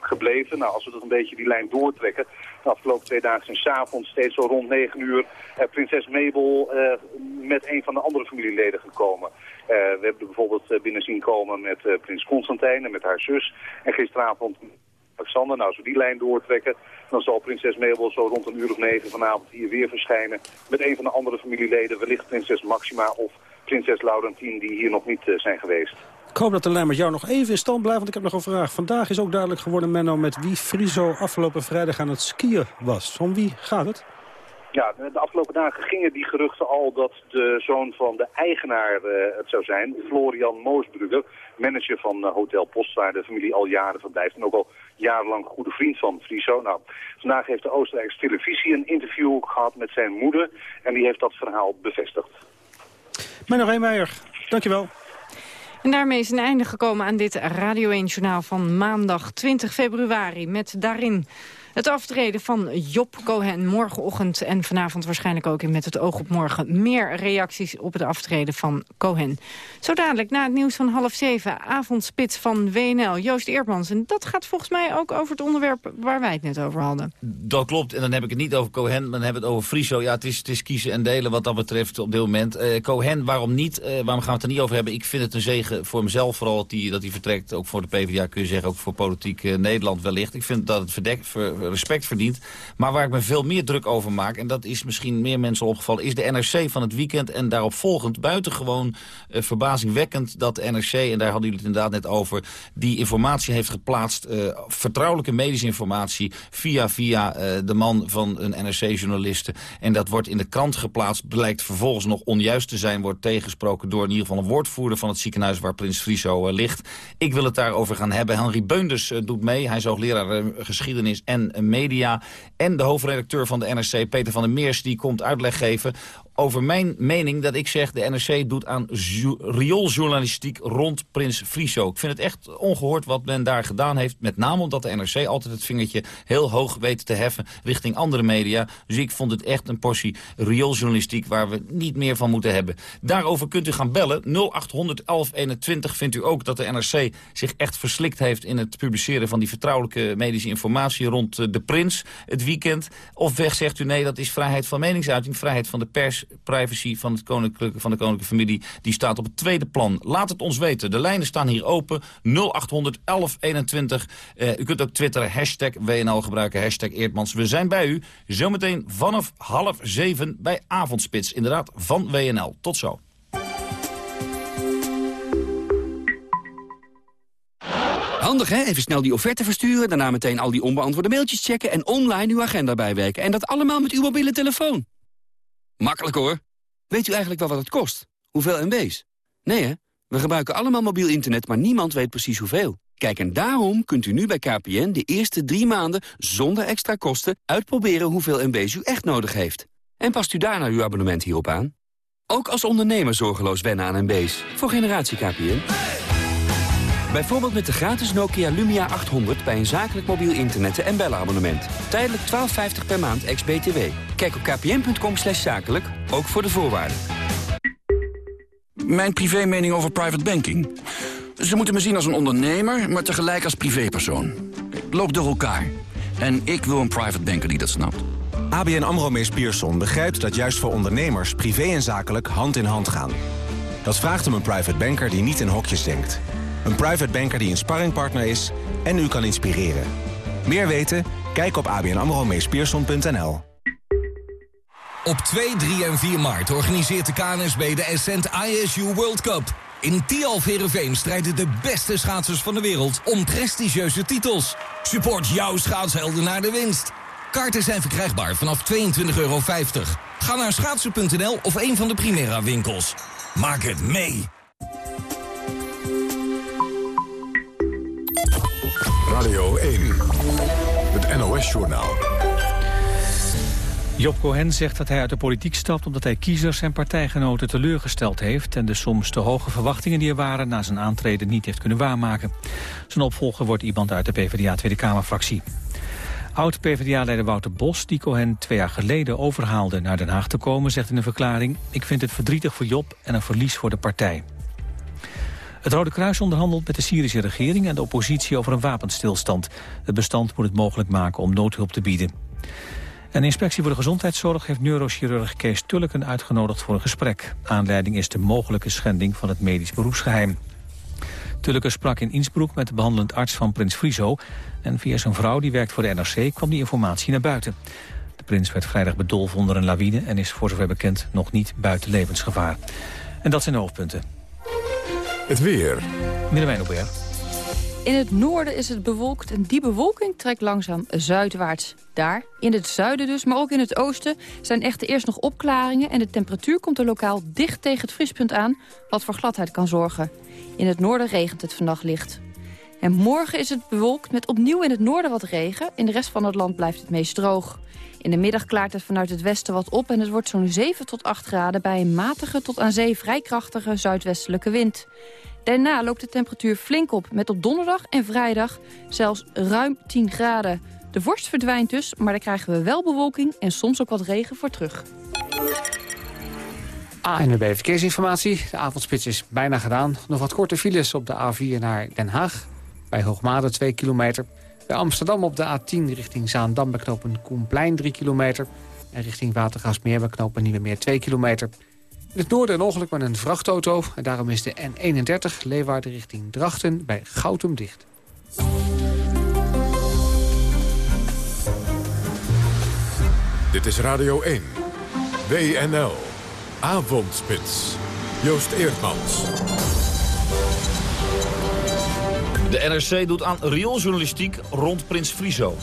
gebleven. Nou, als we dat een beetje die lijn doortrekken. De afgelopen twee dagen zijn s'avonds steeds zo rond 9 uur eh, prinses Mabel eh, met een van de andere familieleden gekomen. We hebben er bijvoorbeeld binnen zien komen met prins Constantijn en met haar zus. En gisteravond Alexander. Nou, als we die lijn doortrekken, dan zal prinses Mabel zo rond een uur of negen vanavond hier weer verschijnen. Met een van de andere familieleden, wellicht prinses Maxima of prinses Laurentien, die hier nog niet zijn geweest. Ik hoop dat de lijn met jou nog even in stand blijft, want ik heb nog een vraag. Vandaag is ook duidelijk geworden, Menno, met wie Friso afgelopen vrijdag aan het skiën was. Om wie gaat het? Ja, de afgelopen dagen gingen die geruchten al dat de zoon van de eigenaar uh, het zou zijn. Florian Moosbrugger, manager van uh, Hotel Post, waar de familie al jaren verblijft. En ook al jarenlang goede vriend van Friso. Nou, vandaag heeft de Oostenrijkse televisie een interview gehad met zijn moeder. En die heeft dat verhaal bevestigd. Menno Reemeijer, dankjewel. En daarmee is een einde gekomen aan dit Radio 1-journaal van maandag 20 februari. Met daarin het aftreden van Job Cohen morgenochtend en vanavond waarschijnlijk ook Met het oog op morgen meer reacties op het aftreden van Cohen. Zo dadelijk na het nieuws van half zeven, avondspits van WNL, Joost Eerdmans. En dat gaat volgens mij ook over het onderwerp waar wij het net over hadden. Dat klopt, en dan heb ik het niet over Cohen, dan hebben we het over Friso. Ja, het is, het is kiezen en delen wat dat betreft op dit moment. Uh, Cohen, waarom niet? Uh, waarom gaan we het er niet over hebben? Ik vind het een zegen voor mezelf vooral dat hij, dat hij vertrekt. Ook voor de PvdA kun je zeggen, ook voor politiek uh, Nederland wellicht. Ik vind dat het verdekt, ver, respect verdient. Maar waar ik me veel meer druk over maak... en dat is misschien meer mensen opgevallen... is de NRC van het weekend en daarop volgend buitengewoon uh, verbazingwekkend... dat de NRC, en daar hadden jullie het inderdaad net over... die informatie heeft geplaatst, uh, vertrouwelijke medische informatie... via, via uh, de man van een NRC-journaliste. En dat wordt in de krant geplaatst, blijkt vervolgens nog onjuist te zijn... wordt tegengesproken door in ieder geval een woordvoerder van het ziekenhuis... waar Prins Friso ligt. Ik wil het daarover gaan hebben. Henry Beunders doet mee. Hij is hoogleraar geschiedenis en media. En de hoofdredacteur van de NRC, Peter van der Meers... die komt uitleg geven over mijn mening dat ik zeg... de NRC doet aan riooljournalistiek rond Prins Friso. Ik vind het echt ongehoord wat men daar gedaan heeft. Met name omdat de NRC altijd het vingertje heel hoog weet te heffen... richting andere media. Dus ik vond het echt een portie riooljournalistiek... waar we niet meer van moeten hebben. Daarover kunt u gaan bellen. 0800 1121 vindt u ook dat de NRC zich echt verslikt heeft... in het publiceren van die vertrouwelijke medische informatie... rond eh, de prins het weekend. Of weg zegt u nee, dat is vrijheid van meningsuiting... vrijheid van de pers, privacy van, het koninklijke, van de koninklijke familie... die staat op het tweede plan. Laat het ons weten. De lijnen staan hier open. 0800 1121. Uh, u kunt ook twitteren, hashtag WNL gebruiken, hashtag. We zijn bij u zometeen vanaf half zeven bij Avondspits. Inderdaad, van WNL. Tot zo. Handig hè? Even snel die offerte versturen, daarna meteen al die onbeantwoorde mailtjes checken... en online uw agenda bijwerken. En dat allemaal met uw mobiele telefoon. Makkelijk hoor. Weet u eigenlijk wel wat het kost? Hoeveel MB's? Nee hè? We gebruiken allemaal mobiel internet, maar niemand weet precies hoeveel. Kijk, en daarom kunt u nu bij KPN de eerste drie maanden zonder extra kosten uitproberen hoeveel MB's u echt nodig heeft. En past u daarna uw abonnement hierop aan? Ook als ondernemer zorgeloos wennen aan MB's. Voor generatie KPN. Bijvoorbeeld met de gratis Nokia Lumia 800 bij een zakelijk mobiel internet- en bellenabonnement. Tijdelijk 12,50 per maand ex-BTW. Kijk op kpn.com slash zakelijk, ook voor de voorwaarden. Mijn privé-mening over private banking. Ze moeten me zien als een ondernemer, maar tegelijk als privépersoon. Loop door elkaar. En ik wil een private banker die dat snapt. ABN AMRO Mees Pierson begrijpt dat juist voor ondernemers... privé en zakelijk hand in hand gaan. Dat vraagt om een private banker die niet in hokjes denkt. Een private banker die een sparringpartner is en u kan inspireren. Meer weten? Kijk op abnamromeespierson.nl. Op 2, 3 en 4 maart organiseert de KNSB de Ascent ISU World Cup. In Tialf Herenveen strijden de beste schaatsers van de wereld om prestigieuze titels. Support jouw schaatshelden naar de winst. Kaarten zijn verkrijgbaar vanaf 22,50 euro. Ga naar schaatsen.nl of een van de Primera winkels. Maak het mee! Radio 1, het NOS-journaal. Job Cohen zegt dat hij uit de politiek stapt omdat hij kiezers en partijgenoten teleurgesteld heeft en de soms te hoge verwachtingen die er waren na zijn aantreden niet heeft kunnen waarmaken. Zijn opvolger wordt iemand uit de PvdA Tweede Kamerfractie. Oud-PVDA-leider Wouter Bos, die Cohen twee jaar geleden overhaalde naar Den Haag te komen, zegt in een verklaring... ik vind het verdrietig voor Job en een verlies voor de partij. Het Rode Kruis onderhandelt met de Syrische regering en de oppositie over een wapenstilstand. Het bestand moet het mogelijk maken om noodhulp te bieden. Een inspectie voor de gezondheidszorg heeft neurochirurg Kees Tulleken uitgenodigd voor een gesprek. Aanleiding is de mogelijke schending van het medisch beroepsgeheim. Tulleken sprak in Innsbruck met de behandelend arts van prins Friso... en via zijn vrouw, die werkt voor de NRC, kwam die informatie naar buiten. De prins werd vrijdag bedolven onder een lawine... en is voor zover bekend nog niet buiten levensgevaar. En dat zijn de hoofdpunten. Het weer. Willemijn Aubert. In het noorden is het bewolkt en die bewolking trekt langzaam zuidwaarts. Daar, in het zuiden dus, maar ook in het oosten... zijn echter eerst nog opklaringen en de temperatuur komt er lokaal dicht tegen het vriespunt aan... wat voor gladheid kan zorgen. In het noorden regent het vannacht licht. En morgen is het bewolkt met opnieuw in het noorden wat regen. In de rest van het land blijft het meest droog. In de middag klaart het vanuit het westen wat op en het wordt zo'n 7 tot 8 graden... bij een matige tot aan zee vrij krachtige zuidwestelijke wind. Daarna loopt de temperatuur flink op, met op donderdag en vrijdag zelfs ruim 10 graden. De vorst verdwijnt dus, maar daar krijgen we wel bewolking en soms ook wat regen voor terug. ANWB Verkeersinformatie. De avondspits is bijna gedaan. Nog wat korte files op de A4 naar Den Haag. Bij Hoogmade 2 kilometer. Bij Amsterdam op de A10 richting Zaandam bij knopen Koenplein 3 kilometer. En richting Watergasmeer bij knopen Nieuwe Meer 2 kilometer. In het noorden een ongeluk met een vrachtauto. En daarom is de N31 Leeuwarden richting Drachten bij Goutum dicht. Dit is Radio 1. WNL. Avondspits. Joost Eerdmans. De NRC doet aan riooljournalistiek rond Prins Friso.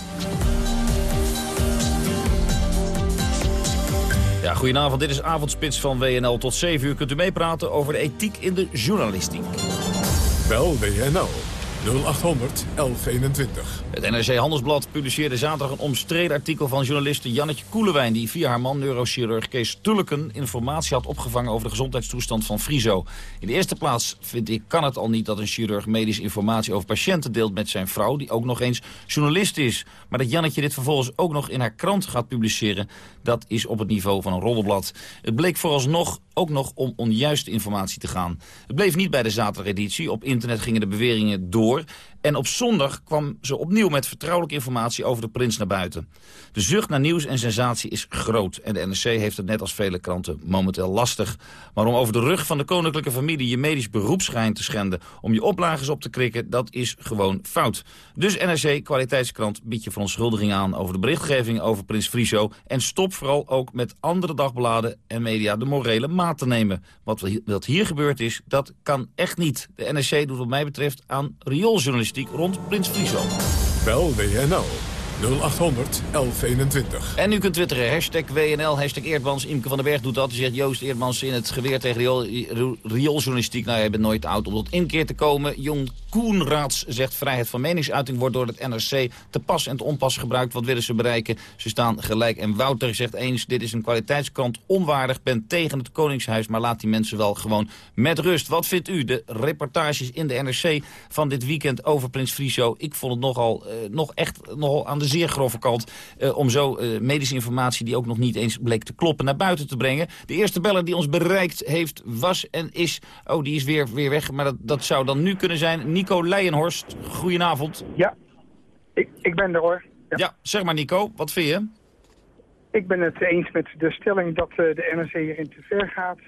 Ja, goedenavond, dit is Avondspits van WNL. Tot 7 uur kunt u meepraten over de ethiek in de journalistiek. Bel WNL 0800 1121. Het NRC Handelsblad publiceerde zaterdag een omstreden artikel van journaliste Jannetje Koelewijn... die via haar man neurochirurg Kees Tulleken informatie had opgevangen over de gezondheidstoestand van Friso. In de eerste plaats vind ik kan het al niet dat een chirurg medische informatie over patiënten deelt met zijn vrouw... die ook nog eens journalist is. Maar dat Jannetje dit vervolgens ook nog in haar krant gaat publiceren... dat is op het niveau van een roddelblad. Het bleek vooralsnog ook nog om onjuiste informatie te gaan. Het bleef niet bij de zaterdageditie. Op internet gingen de beweringen door. En op zondag kwam ze opnieuw met vertrouwelijke informatie over de prins naar buiten. De zucht naar nieuws en sensatie is groot. En de NRC heeft het net als vele kranten momenteel lastig. Maar om over de rug van de koninklijke familie je medisch beroepsgeheim te schenden... om je oplagers op te krikken, dat is gewoon fout. Dus NRC, kwaliteitskrant, biedt je verontschuldiging aan... over de berichtgeving over prins Friso. En stop vooral ook met andere dagbladen en media de morele maat te nemen. Wat hier gebeurd is, dat kan echt niet. De NRC doet wat mij betreft aan riooljournalistiek rond Prins Friso. Bel WNL 0800 1121. En u kunt twitteren, hashtag WNL, hashtag Eerdmans. Imke van den Berg doet dat. Zegt Joost Eerdmans in het geweer tegen riooljournalistiek. Nou, je bent nooit oud om tot inkeer te komen. Jon Koenraads zegt vrijheid van meningsuiting wordt door het NRC te pas en te onpas gebruikt. Wat willen ze bereiken? Ze staan gelijk. En Wouter zegt eens, dit is een kwaliteitskrant onwaardig. Ben tegen het Koningshuis, maar laat die mensen wel gewoon met rust. Wat vindt u? De reportages in de NRC van dit weekend over Prins Friso. Ik vond het nogal, uh, nog echt nogal aan de zeer grove kant... Uh, om zo uh, medische informatie die ook nog niet eens bleek te kloppen naar buiten te brengen. De eerste beller die ons bereikt heeft was en is... Oh, die is weer, weer weg, maar dat, dat zou dan nu kunnen zijn. Nico Leijenhorst, goedenavond. Ja, ik, ik ben er hoor. Ja. ja. zeg maar Nico, wat vind je? Ik ben het eens met de stelling dat uh, de NRC hierin te ver gaat.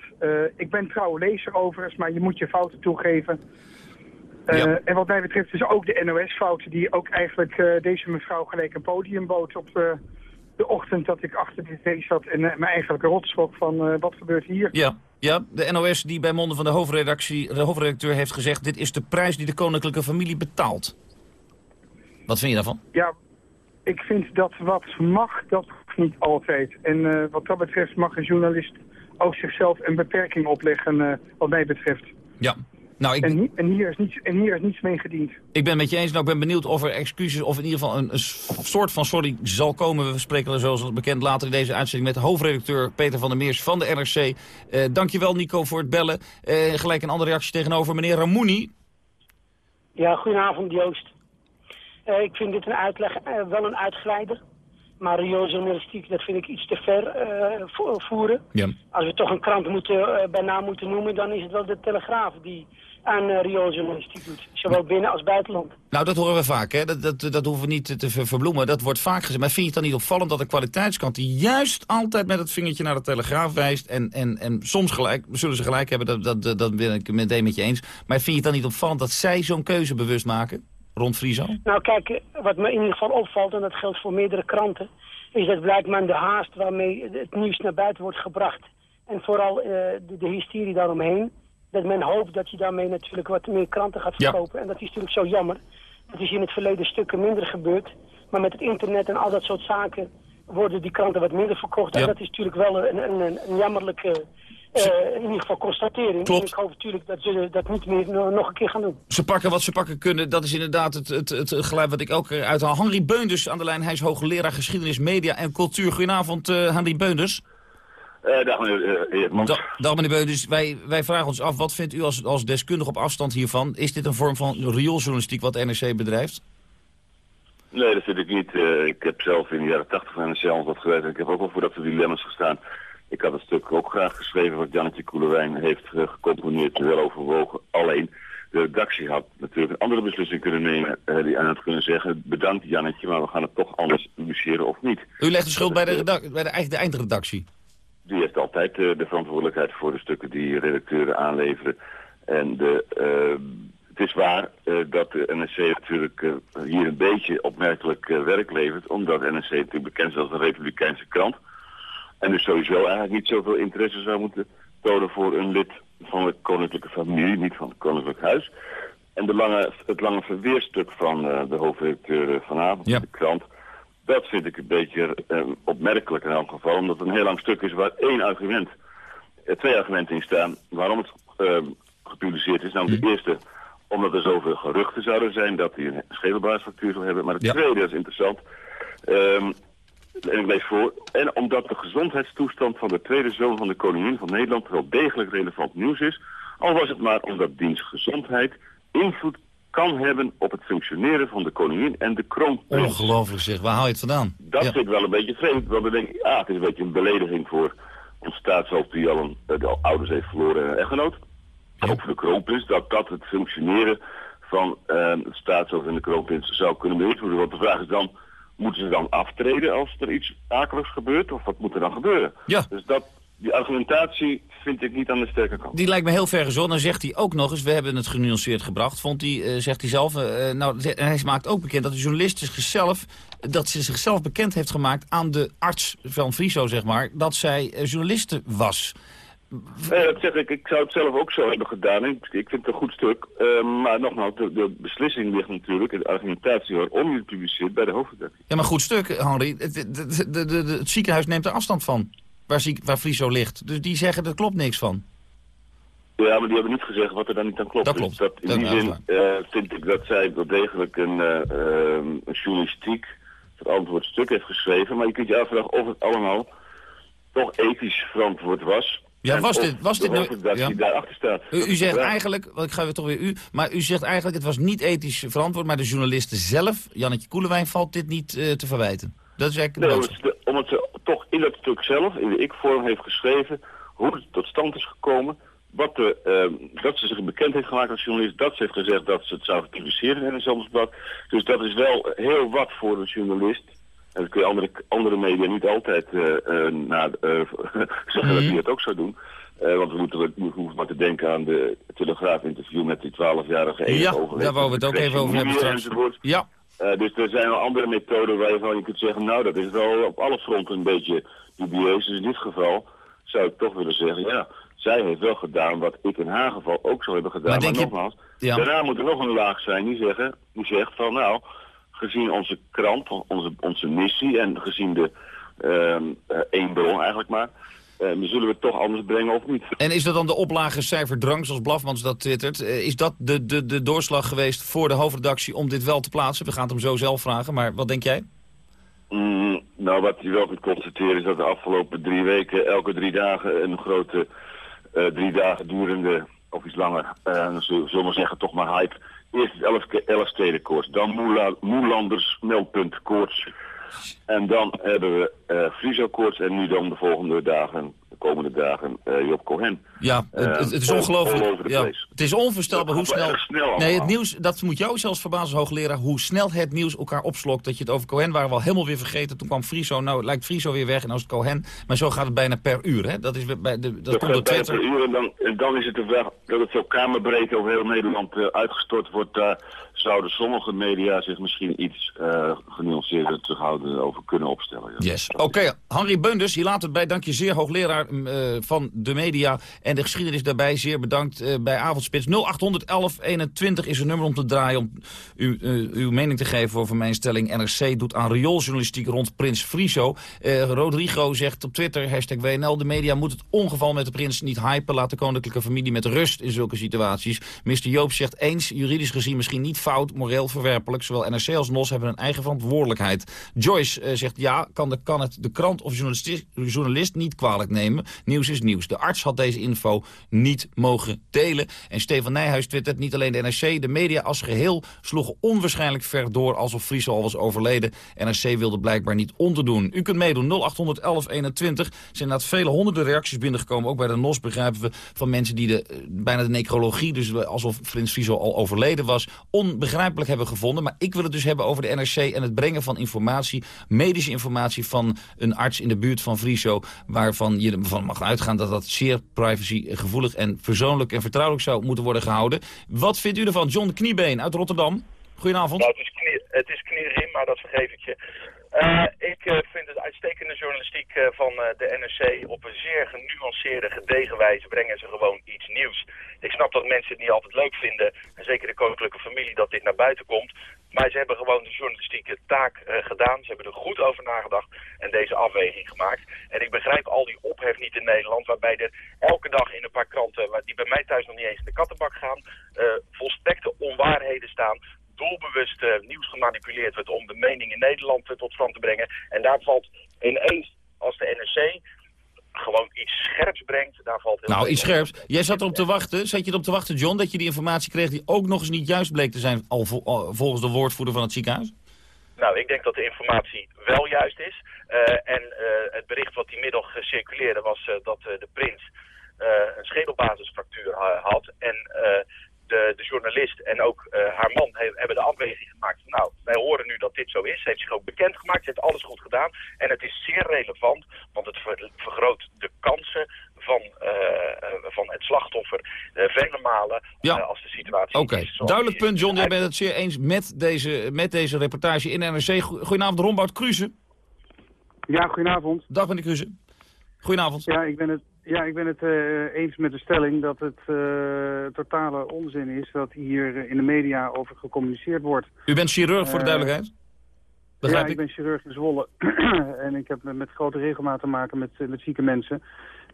Ik ben trouwe lezer overigens, maar je moet je fouten toegeven. Uh, ja. En wat mij betreft is ook de NOS-fouten die ook eigenlijk deze mevrouw gelijk een podium bood op de ochtend dat ik achter de tv zat en mijn eigenlijk rotschok van wat gebeurt hier. Ja. Ja, de NOS die bij monden van de hoofdredactie, de hoofdredacteur heeft gezegd... dit is de prijs die de koninklijke familie betaalt. Wat vind je daarvan? Ja, ik vind dat wat mag, dat niet altijd. En uh, wat dat betreft mag een journalist ook zichzelf een beperking opleggen, uh, wat mij betreft. Ja, nou, ik... en, en, hier is niets, en hier is niets mee gediend. Ik ben met je eens. Nou, ik ben benieuwd of er excuses of in ieder geval een, een soort van sorry zal komen. We spreken er zoals bekend later in deze uitzending met hoofdredacteur Peter van der Meers van de NRC. Uh, dankjewel Nico voor het bellen. Uh, gelijk een andere reactie tegenover meneer Ramouni. Ja, goedenavond Joost. Uh, ik vind dit een uitleg, wel een uitglijder. Maar journalistiek, dat vind ik iets te ver uh, voeren. Ja. Als we toch een krant moeten, uh, bij naam moeten noemen, dan is het wel de Telegraaf die aan uh, riooljournalistiek doet. Zowel binnen als buitenland. Nou, dat horen we vaak, hè? Dat, dat, dat hoeven we niet te verbloemen. Dat wordt vaak gezegd. Maar vind je het dan niet opvallend dat de kwaliteitskant... die juist altijd met het vingertje naar de Telegraaf wijst... en, en, en soms gelijk, zullen ze gelijk hebben, dat, dat, dat ben ik meteen met je eens. Maar vind je het dan niet opvallend dat zij zo'n keuze bewust maken? Rond Friso? Nou kijk, wat me in ieder geval opvalt, en dat geldt voor meerdere kranten... is dat blijkbaar de haast waarmee het nieuws naar buiten wordt gebracht... en vooral uh, de, de hysterie daaromheen... dat men hoopt dat je daarmee natuurlijk wat meer kranten gaat verkopen. Ja. En dat is natuurlijk zo jammer. Dat is in het verleden stukken minder gebeurd. Maar met het internet en al dat soort zaken worden die kranten wat minder verkocht. Ja. En dat is natuurlijk wel een, een, een jammerlijke uh, in ieder geval constatering. Klopt. En ik hoop natuurlijk dat ze dat niet meer nog een keer gaan doen. Ze pakken wat ze pakken kunnen. Dat is inderdaad het, het, het geluid wat ik ook uithaal. Henry Beunders aan de lijn. Hij is hoogleraar geschiedenis, media en cultuur. Goedenavond, uh, Henry Beunders. Uh, dag meneer uh, dag, dag meneer Beunders. Wij, wij vragen ons af, wat vindt u als, als deskundige op afstand hiervan? Is dit een vorm van riooljournalistiek wat NRC bedrijft? Nee, dat vind ik niet. Uh, ik heb zelf in de jaren tachtig van NRC al wat gewerkt. Ik heb ook wel voor dat soort dilemma's gestaan. Ik had het stuk ook graag geschreven wat Jannetje Koelerwijn heeft uh, gecomponeerd, wel overwogen. Alleen, de redactie had natuurlijk een andere beslissing kunnen nemen. Uh, die aan het kunnen zeggen, bedankt Jannetje, maar we gaan het toch anders publiceren of niet. U legt de schuld bij de, bij de, de eindredactie? Die heeft altijd uh, de verantwoordelijkheid voor de stukken die redacteuren aanleveren. En de, het is waar dat de NSC natuurlijk hier een beetje opmerkelijk werk levert, omdat de NSC natuurlijk bekend is als een republikeinse krant. En dus sowieso eigenlijk niet zoveel interesse zou moeten tonen voor een lid van de koninklijke familie, niet van het koninklijk huis. En de lange, het lange verweerstuk van uh, de hoofdredacteur vanavond ja. de krant, dat vind ik een beetje uh, opmerkelijk in elk geval, omdat het een heel lang stuk is waar één argument, uh, twee argumenten in staan waarom het gepubliceerd is. Namelijk de eerste, omdat er zoveel geruchten zouden zijn dat hij een schedelblaasfractuur zou hebben. Maar het tweede is interessant. Ehm, en ik lees voor. En omdat de gezondheidstoestand van de tweede zoon van de koningin van Nederland wel degelijk relevant nieuws is. Al was het maar omdat diens gezondheid invloed kan hebben op het functioneren van de koningin en de kroonprins. Ongelooflijk zeg, waar haal je het vandaan? Dat vind ik wel een beetje vreemd, want dan denk ik, ah, het is een beetje een belediging voor ons staatshoofd die al een, eh, de ouders heeft verloren en een echtgenoot. Ook voor de kroonprins, dat dat het functioneren van uh, het staatshoofd en de kroonprins zou kunnen beïnvloeden. Want de vraag is dan, moeten ze dan aftreden als er iets akeligs gebeurt? Of wat moet er dan gebeuren? Ja. Dus dat, die argumentatie vind ik niet aan de sterke kant. Die lijkt me heel ver gezond. Dan zegt hij ook nog eens, we hebben het genuanceerd gebracht, vond hij, uh, zegt hij zelf. Uh, nou, en hij maakt ook bekend dat de journalist zichzelf, dat ze zichzelf bekend heeft gemaakt aan de arts van Friso, zeg maar, dat zij journaliste was. Nee, dat zeg ik. Ik zou het zelf ook zo hebben gedaan. Ik, ik vind het een goed stuk. Uh, maar nogmaals, de, de, beslissing ligt natuurlijk, de argumentatie waarom je het publiceert, bij de hoofdredactie. Ja, maar goed stuk, Henry. Het, de, de, het ziekenhuis neemt er afstand van, waar, waar Friso ligt. Dus die zeggen, er klopt niks van. Ja, maar die hebben niet gezegd wat er dan niet aan klopt. Dat klopt. Dus dat, in dat die zin uh, vind ik dat zij wel degelijk een, uh, um, een journalistiek verantwoord stuk heeft geschreven. Maar je kunt je afvragen of het allemaal toch ethisch verantwoord was. Ja, was dit, was dit nou... Dat ja. daarachter staat. U, u zegt ja. eigenlijk, want ik ga weer toch weer u, maar u zegt eigenlijk het was niet ethisch verantwoord, maar de journalisten zelf, Jannetje Koelewijn, valt dit niet uh, te verwijten. Dat is eigenlijk nee, omdat, ze, omdat ze toch in dat stuk zelf, in de ik-vorm heeft geschreven, hoe het tot stand is gekomen, wat de, uh, dat ze zich bekend heeft gemaakt als journalist, dat ze heeft gezegd dat ze het zou publiceren in een Zandvoortblad. Dus dat is wel heel wat voor een journalist. En dat kun je andere, andere media niet altijd uh, uh, na, uh, zeggen dat die het ook zou doen. want we moeten, we hoeven maar te denken aan de Telegraaf-interview met die 12-jarige Ja, daar wou we het ook even over hebben straks. Ja. Dus er zijn wel andere methoden waarvan je kunt zeggen, nou dat is wel op alle fronten een beetje dubieus. Dus in dit geval zou ik toch willen zeggen, ja, zij heeft wel gedaan wat ik in haar geval ook zou hebben gedaan. Maar, maar nogmaals, je... ja. daarna moet er nog een laag zijn die, zeggen, die zegt van nou, gezien onze krant, onze, onze missie en gezien de uh, één bron eigenlijk maar, uh, zullen we het toch anders brengen of niet. En is dat dan de oplagecijferdrang, zoals Blafmans dat twittert? Uh, is dat de, de, de doorslag geweest voor de hoofdredactie om dit wel te plaatsen? We gaan het hem zo zelf vragen, maar wat denk jij? Mm, nou, wat je wel kunt constateren is dat de afgelopen drie weken, elke drie dagen, een grote uh, drie dagen durende, of iets langer, uh, zullen we zeggen, toch maar hype. Eerst het Elfstedenkoorts, dan Moela, Moelanders meldpunt koorts. En dan hebben we uh, Friso-koorts en nu dan de volgende dagen, de komende dagen, uh, Job Cohen. Ja, het, het is ongelooflijk. Ja, het is onvoorstelbaar hoe snel... snel nee, het nieuws, dat moet jou zelfs verbazen, hoogleraar, hoe snel het nieuws elkaar opslokt. Dat je het over Cohen waren we al helemaal weer vergeten. Toen kwam Friso, nou lijkt Friso weer weg en is het Cohen. Maar zo gaat het bijna per uur, hè? Dat is bij de, dat, dat komt door Twitter. Per uur en dan, en dan is het de vraag dat het zo kamerbreed over heel Nederland uh, uitgestort wordt. Daar zouden sommige media zich misschien iets uh, genuanceerder terughouden over kunnen opstellen. Ja. Yes. Oké, okay. Henry Bunders, hier laat het bij. Dank je zeer, hoogleraar uh, van de media en de geschiedenis daarbij. Zeer bedankt uh, bij Avondspits. 0811 21 is een nummer om te draaien om u, uh, uw mening te geven over mijn stelling. NRC doet aan riooljournalistiek rond Prins Friso. Rodrigo zegt op Twitter, hashtag WNL, de media moet het ongeval met de prins niet hypen. Laat de koninklijke familie met rust in zulke situaties. Mr. Joop zegt eens, juridisch gezien misschien niet fout, moreel verwerpelijk. Zowel NRC als NOS hebben een eigen verantwoordelijkheid. Joyce zegt ja, kan, de, kan het de krant of journalist, niet kwalijk nemen. Nieuws is nieuws. De arts had deze niet mogen delen. En Stefan Nijhuis twittert niet alleen de NRC, de media als geheel sloegen onwaarschijnlijk ver door alsof Friso al was overleden. NRC wilde blijkbaar niet onderdoen. U kunt meedoen 0811 21. Er zijn inderdaad vele honderden reacties binnengekomen. Ook bij de NOS begrijpen we van mensen die de, bijna de necrologie, dus alsof Prins Friso al overleden was, onbegrijpelijk hebben gevonden. Maar ik wil het dus hebben over de NRC en het brengen van informatie, medische informatie van een arts in de buurt van Friso, waarvan je ervan mag uitgaan dat dat zeer privacygevoelig en persoonlijk en vertrouwelijk zou moeten worden gehouden. Wat vindt u ervan? John Kniebeen uit Rotterdam. Goedenavond. Nou, het is, knie, maar dat vergeef ik je. Uh, ik uh, vind het uitstekende journalistiek van de NRC op een zeer genuanceerde, gedegen wijze brengen ze gewoon iets nieuws. Ik snap dat mensen het niet altijd leuk vinden, en zeker de koninklijke familie, dat dit naar buiten komt. Maar ze hebben gewoon de journalistieke taak gedaan. Ze hebben er goed over nagedacht en deze afweging gemaakt. En ik begrijp al die ophef niet in Nederland, waarbij er elke dag in een paar kranten, die bij mij thuis nog niet eens in de kattenbak gaan, volstrekte onwaarheden staan doelbewust nieuws gemanipuleerd wordt om de mening in Nederland tot stand te brengen. En daar valt ineens, als de NRC gewoon iets scherps brengt, daar valt heel Nou, iets scherps. Jij zat erop te wachten, zat je erop te wachten, John, dat je die informatie kreeg die ook nog eens niet juist bleek te zijn, al, volgens de woordvoerder van het ziekenhuis? Nou, ik denk dat de informatie wel juist is. en het bericht wat die middag circuleerde was dat de prins een schedelbasisfractuur had. En de, de journalist en ook uh, haar man he, hebben de afweging gemaakt. Van, nou, wij horen nu dat dit zo is. Ze heeft zich ook bekendgemaakt. Ze heeft alles goed gedaan. En het is zeer relevant, want het vergroot de kansen van, uh, van het slachtoffer vele malen ja. als de situatie Oké, duidelijk punt John. Jij bent het zeer eens met deze, met deze reportage in NRC. Goedenavond, Rombout Kruse. Ja, goedenavond. Dag meneer Kruse. Goedenavond. Ja, ik ben het ja, ik ben het uh, eens met de stelling dat het uh, totale onzin is dat hier in de media over gecommuniceerd wordt. U bent chirurg voor de duidelijkheid? Begrijp ja, ik? ben chirurg in Zwolle [clears throat] en ik heb met grote regelmaat te maken met, met zieke mensen.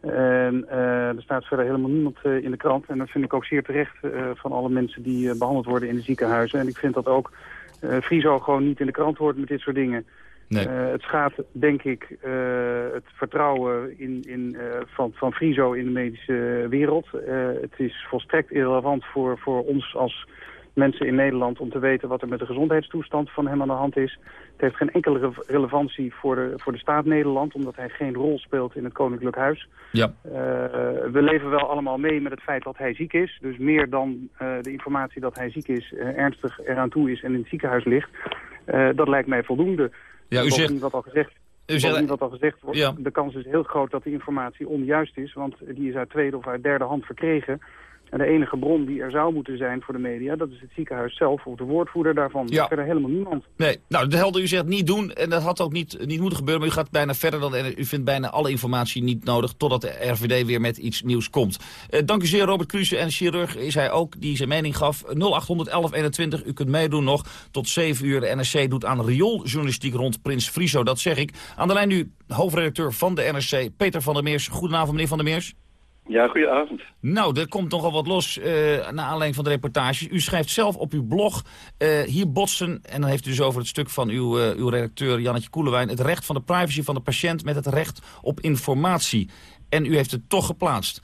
En er staat verder helemaal niemand in de krant. En dat vind ik ook zeer terecht van alle mensen die behandeld worden in de ziekenhuizen. En ik vind dat ook Friso gewoon niet in de krant hoort met dit soort dingen. Nee. Uh, het schaadt, denk ik, uh, het vertrouwen in, in, uh, van, van Friso in de medische wereld. het is volstrekt irrelevant voor, voor ons als mensen in Nederland om te weten wat er met de gezondheidstoestand van hem aan de hand is. Het heeft geen enkele relevantie voor de, voor de staat Nederland, omdat hij geen rol speelt in het Koninklijk Huis. Ja. we leven wel allemaal mee met het feit dat hij ziek is. Dus meer dan de informatie dat hij ziek is, ernstig eraan toe is en in het ziekenhuis ligt. dat lijkt mij voldoende. Ja, u zegt... Wat al gezegd, u zegt... wat al gezegd wordt, ja. de kans is heel groot dat de informatie onjuist is, want die is uit tweede of uit derde hand verkregen. En de enige bron die er zou moeten zijn voor de media, dat is het ziekenhuis zelf of de woordvoerder daarvan. Ja. Verder helemaal niemand. Nee, nou, de helder, u zegt niet doen en dat had ook niet, niet moeten gebeuren. Maar u gaat bijna verder dan en u vindt bijna alle informatie niet nodig totdat de RVD weer met iets nieuws komt. Eh, dank u zeer, Robert Kruse. En chirurg is hij ook die zijn mening gaf. 081121, u kunt meedoen nog tot 7 uur. De NRC doet aan riooljournalistiek rond Prins Friso, dat zeg ik. Aan de lijn nu hoofdredacteur van de NRC, Peter van der Meers. Goedenavond, meneer van der Meers. Ja, goedenavond. Nou, er komt nogal wat los uh, naar aanleiding van de reportage. U schrijft zelf op uw blog, uh, hier botsen, en dan heeft u dus over het stuk van uw, uh, uw redacteur Jannetje Koelewijn... het recht van de privacy van de patiënt met het recht op informatie. En u heeft het toch geplaatst.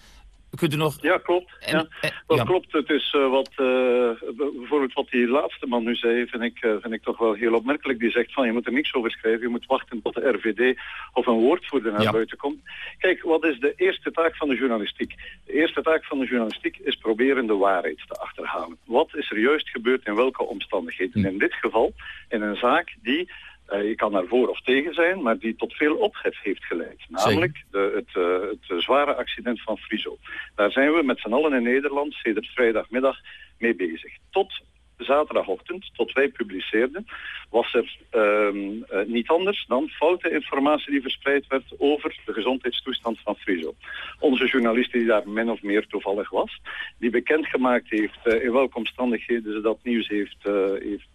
Kunt u nog... Ja, klopt. En, ja. dat klopt. Het is uh, wat, uh, bijvoorbeeld wat die laatste man nu zei, vind ik, uh, vind ik toch wel heel opmerkelijk. Die zegt van, je moet er niks over schrijven, je moet wachten tot de RVD of een woordvoerder naar ja. buiten komt. Kijk, wat is de eerste taak van de journalistiek? De eerste taak van de journalistiek is proberen de waarheid te achterhalen. Wat is er juist gebeurd in welke omstandigheden? Hm. In dit geval, in een zaak die je kan daar voor of tegen zijn, maar die tot veel ophef heeft geleid. Namelijk de, het, uh, het zware accident van Friso. Daar zijn we met z'n allen in Nederland sinds vrijdagmiddag mee bezig. Tot zaterdagochtend, tot wij publiceerden, was er um, uh, niet anders dan foute informatie die verspreid werd over de gezondheidstoestand van Friso. Onze journalist die daar min of meer toevallig was, die bekendgemaakt heeft uh, in welke omstandigheden ze dat nieuws heeft, uh, heeft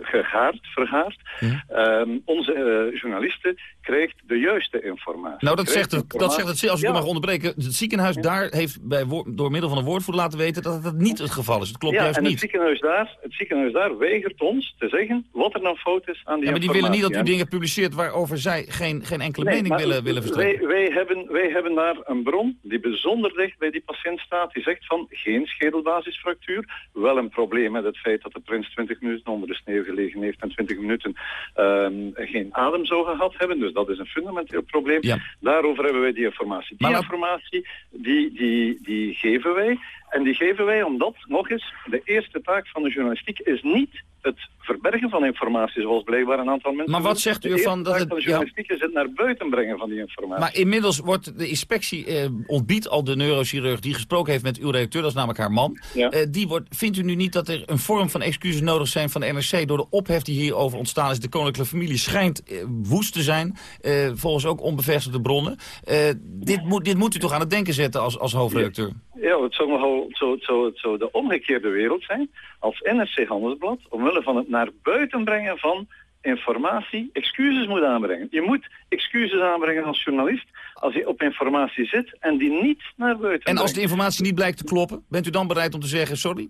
gegaard, vergaard. Ja. Um, onze journalisten krijgt de juiste informatie. Nou, dat zegt, het, dat zegt het, als ik ja. mag onderbreken, het ziekenhuis ja. daar heeft bij door middel van een woordvoerder laten weten dat het niet het geval is. Het klopt juist en niet. Het ziekenhuis daar, het ziekenhuis daar weigert ons te zeggen wat er nou fout is aan die ja, maar die willen niet dat u dingen publiceert waarover zij geen, geen enkele nee, mening willen, willen verstrekken. Wij, wij, hebben, wij hebben daar een bron die bijzonder dicht bij die patiënt staat. Die zegt van geen schedelbasisfractuur. Wel een probleem met het feit dat de prins 20 minuten onder de sneeuw gelegen heeft en 20 minuten um, geen adem zou gehad hebben. Dus dat is een fundamenteel probleem. Ja. Daarover hebben wij die informatie. Die maar informatie die, die, die geven wij. En die geven wij omdat, nog eens, de eerste taak van de journalistiek is niet het verbergen van informatie, zoals blijkbaar een aantal mensen... Maar wat zegt u ervan dat het... van de journalistiek is het naar buiten brengen van die informatie. Maar inmiddels wordt de inspectie, eh, ontbiedt al de neurochirurg die gesproken heeft met uw redacteur, dat is namelijk haar man. Ja. Eh, die wordt, vindt u nu niet dat er een vorm van excuses nodig zijn van de NRC door de ophef die hierover ontstaan is? De koninklijke familie schijnt eh, woest te zijn, eh, volgens ook onbevestigde bronnen. dit, moet, dit moet u toch aan het denken zetten als, als hoofdredacteur? Ja, het zou nogal zou, zou, zou, het zou de omgekeerde wereld zijn als NRC Handelsblad, omwille van het naar buiten brengen van informatie, excuses moet aanbrengen. Je moet excuses aanbrengen als journalist als je op informatie zit en die niet naar buiten En als de informatie niet blijkt te kloppen, bent u dan bereid om te zeggen sorry?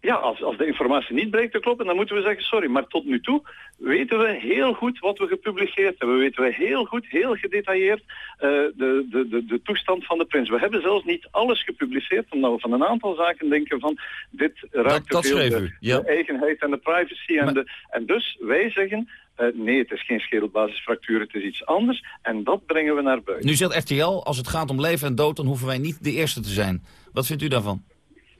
Ja, als, als de informatie niet blijkt te kloppen, dan moeten we zeggen sorry. Maar tot nu toe weten we heel goed wat we gepubliceerd hebben. We weten we heel goed, heel gedetailleerd uh, de, de, de, de toestand van de prins. We hebben zelfs niet alles gepubliceerd, omdat we van een aantal zaken denken van dit raakt dat, te veel de, de, eigenheid en de privacy. En, de, en dus wij zeggen, uh, nee, het is geen schedelbasisfractuur, het is iets anders. En dat brengen we naar buiten. Nu zegt RTL, als het gaat om leven en dood, dan hoeven wij niet de eerste te zijn. Wat vindt u daarvan?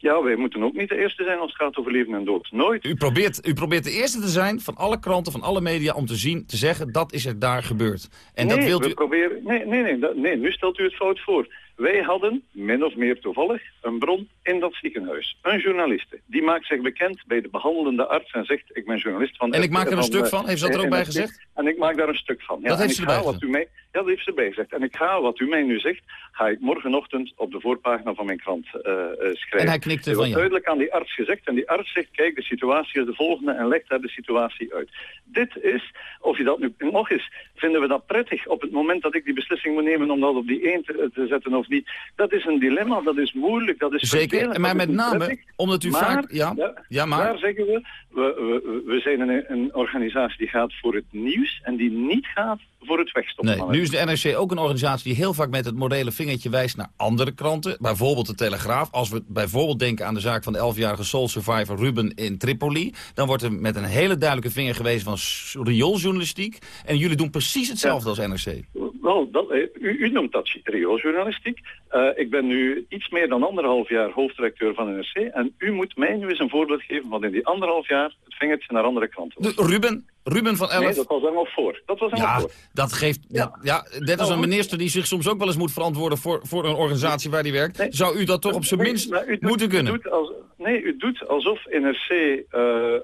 Ja, wij moeten ook niet de eerste zijn als het gaat over leven en dood. Nooit. U probeert, u probeert de eerste te zijn van alle kranten, van alle media... om te zien, te zeggen, dat is er daar gebeurd. En nee, dat wilt we u... proberen... Nee, nee, nee, dat, nee, nu stelt u het fout voor. Wij hadden, min of meer toevallig, een bron in dat ziekenhuis. Een journaliste. Die maakt zich bekend bij de behandelende arts en zegt... ik ben journalist van... En ik maak er een stuk van? Heeft ze dat er ook bij gezegd? En ik maak daar een stuk van. Ja, dat heeft ze erbij wat u mij, Ja, dat heeft ze erbij gezegd. En ik ga, wat u mij nu zegt, ga ik morgenochtend op de voorpagina van mijn krant uh, uh, schrijven. En hij knikte van ja. duidelijk aan die arts gezegd. En die arts zegt, kijk, de situatie is de volgende en legt daar de situatie uit. Dit is, of je dat nu nog eens, vinden we dat prettig op het moment dat ik die beslissing moet nemen om dat op die 1 te, te zetten of niet. Dat is een dilemma, dat is moeilijk, dat is Zeker, maar met name omdat u maar, vaak... Ja, ja, ja, maar... Daar zeggen we, we, we, we zijn een, een, organisatie die gaat voor het nieuws en die niet gaat voor het wegstoppen. Nee, nu is de NRC ook een organisatie die heel vaak met het morele vingertje wijst naar andere kranten. Bijvoorbeeld de Telegraaf. Als we bijvoorbeeld denken aan de zaak van de 11-jarige soul survivor Ruben in Tripoli. Dan wordt er met een hele duidelijke vinger gewezen van riooljournalistiek. En jullie doen precies hetzelfde ja. als NRC. Wel, dat, u, u, noemt dat riooljournalistiek. Uh, ik ben nu iets meer dan anderhalf jaar hoofdredacteur van NRC. En u moet mij nu eens een voorbeeld geven van in die anderhalf jaar het vingertje naar andere kranten. De, Ruben, Ruben van Elf. Nee, dat was helemaal voor. Dat was ja, voor. dat geeft... Ja, ja net als een minister die zich soms ook wel eens moet verantwoorden voor, voor een organisatie waar hij werkt. Nee, zou u dat toch op zijn minst doet, moeten kunnen? U doet als, nee, u doet alsof NRC uh,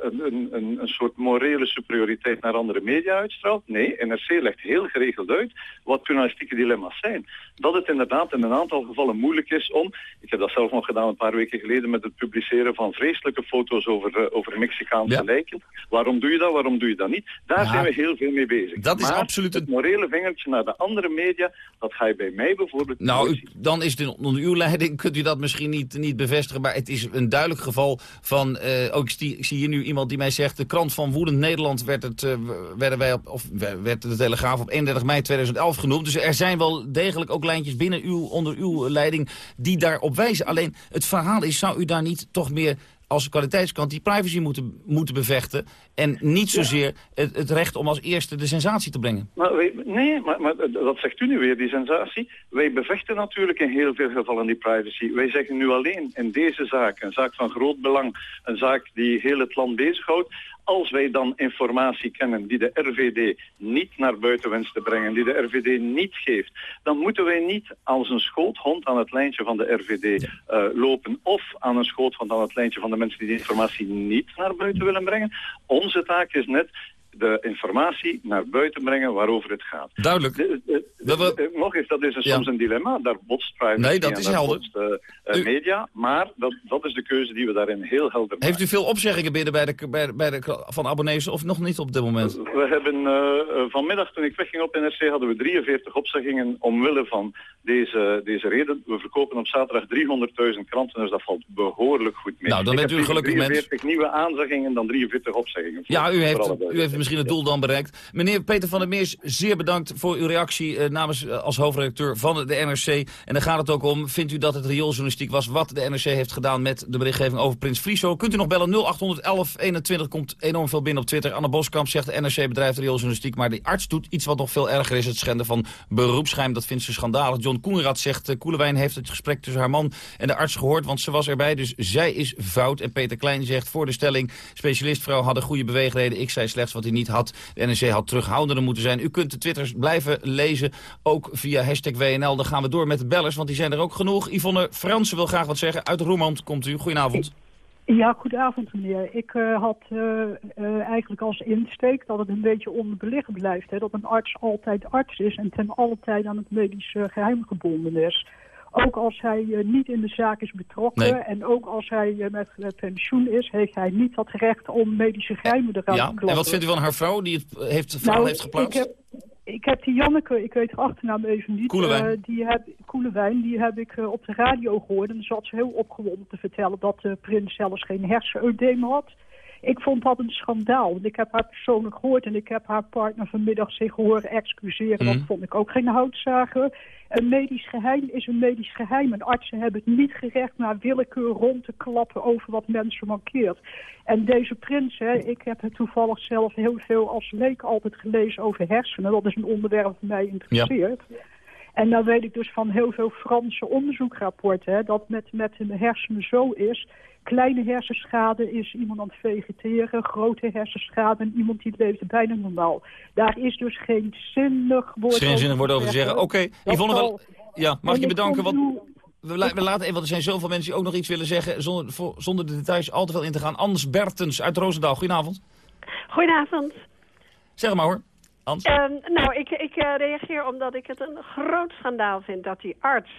een, een, een, soort morele superioriteit naar andere media uitstraalt. Nee, NRC legt heel geregeld uit wat journalistieke dilemma's zijn. Dat het inderdaad in een aantal gevallen moeilijk is om... Ik heb dat zelf nog gedaan een paar weken geleden met het publiceren van vreselijke foto's over, uh, over Mexicaanse ja. lijken. Waarom doe je dat, waarom doe je dat niet? Daar ja, zijn we heel veel mee bezig. Dat is absoluut het morele vingertje naar de andere media, dat ga je bij mij bijvoorbeeld... Nou, u, dan is het onder uw leiding, kunt u dat misschien niet, niet bevestigen, maar het is een duidelijk geval van... Uh, ook ik zie, hier nu iemand die mij zegt, de krant van Woedend Nederland werd, het, uh, werden wij op, of werd de Telegraaf op 31 mei 2011 genoemd. Dus er zijn wel degelijk ook lijntjes binnen uw, onder uw leiding die daarop wijzen. Alleen het verhaal is, zou u daar niet toch meer als kwaliteitskant die privacy moeten, moeten bevechten... en niet zozeer het, het, recht om als eerste de sensatie te brengen. Maar wij, nee, maar, maar dat zegt u nu weer, die sensatie. Wij bevechten natuurlijk in heel veel gevallen die privacy. Wij zeggen nu alleen in deze zaak, een zaak van groot belang... een zaak die heel het land bezighoudt... Als wij dan informatie kennen die de RVD niet naar buiten wenst te brengen, die de RVD niet geeft, dan moeten wij niet als een schoothond aan het lijntje van de RVD uh, lopen of aan een schoothond aan het lijntje van de mensen die die informatie niet naar buiten willen brengen. Onze taak is net de informatie naar buiten brengen waarover het gaat. Duidelijk. De, de, de, dat, nog eens, dat is ja. soms een dilemma. Daar botst privacy nee, dat is helder. Botst, uh, uh, media. Maar dat, dat is de keuze die we daarin heel helder maken. Heeft u veel opzeggingen binnen bij de, bij, bij de, van abonnees of nog niet op dit moment? We hebben uh, vanmiddag, toen ik wegging op NRC, hadden we 43 opzeggingen omwille van deze, deze reden. We verkopen op zaterdag 300.000 kranten, dus dat valt behoorlijk goed mee. Nou, dan bent u gelukkig mens. 43 nieuwe aanzeggingen dan 43 opzeggingen. Ja, u heeft, u heeft misschien het doel dan bereikt. Meneer Peter van der Meers, zeer bedankt voor uw reactie uh, namens uh, als hoofdredacteur van de NRC. En daar gaat het ook om. Vindt u dat het riooljournalistiek was wat de NRC heeft gedaan met de berichtgeving over Prins Friso? Kunt u nog bellen 0811 21, komt enorm veel binnen op Twitter. Anne Boskamp zegt de NRC bedrijft riooljournalistiek, maar die arts doet iets wat nog veel erger is. Het schenden van beroepsgeheim, dat vindt ze schandalig. John Koenraad zegt, uh, Koelewijn heeft het gesprek tussen haar man en de arts gehoord, want ze was erbij, dus zij is fout. En Peter Klein zegt, voor de stelling, specialistvrouw hadden goede beweegreden. Ik zei slechts wat hij niet had. De NRC had terughoudender moeten zijn. U kunt de twitters blijven lezen, ook via hashtag WNL. Dan gaan we door met de bellers, want die zijn er ook genoeg. Yvonne Fransen wil graag wat zeggen. Uit Roermond komt u. Goedenavond. Ja, goedenavond meneer. Ik uh, had uh, uh, eigenlijk als insteek dat het een beetje onderbelicht blijft. Hè? Dat een arts altijd arts is en ten alle tijde aan het medisch geheim gebonden is. Ook als hij eh, niet in de zaak is betrokken en ook als hij uh, met, met, pensioen is, heeft hij niet het recht om medische geheimen eruit ja. te klappen. En wat vindt u van haar vrouw die het heeft, het verhaal Nou, heeft geplaatst? Ik heb, ik heb die Janneke, ik weet haar achternaam even niet. Koelewijn. eh, die heb, Koelewijn, die heb ik eh, op de radio gehoord. En dan zat ze heel opgewonden te vertellen dat de prins zelfs geen hersenedeem had. Ik vond dat een schandaal. Want ik heb haar persoonlijk gehoord en ik heb haar partner vanmiddag zich horen excuseren. Mhm. Dat vond ik ook geen houtzager. Een medisch geheim is een medisch geheim. En artsen hebben het niet gerecht naar willekeur rond te klappen over wat mensen mankeert. En deze prins, hè, ik heb het toevallig zelf heel veel als leek altijd gelezen over hersenen. Dat is een onderwerp dat mij interesseert. En dan weet ik dus van heel veel Franse onderzoekrapporten hè, dat met, met de hersenen zo is. Kleine hersenschade is iemand aan het vegeteren, grote hersenschade en iemand die leeft bijna normaal. Daar is dus geen zinnig woord Geen zinnig woord over te zeggen. Oké, Dat Yvonne, wel, ja, mag En je ik bedanken? Want we, la- we laten even, want er zijn zoveel mensen die ook nog iets willen zeggen... zonder, voor- zonder de details al te veel in te gaan. Anders Bertens uit Roosendaal, goedenavond. Goedenavond. Zeg maar hoor, Hans. Ehm, nou, ik, ik eh, reageer omdat ik het een groot schandaal vind dat die arts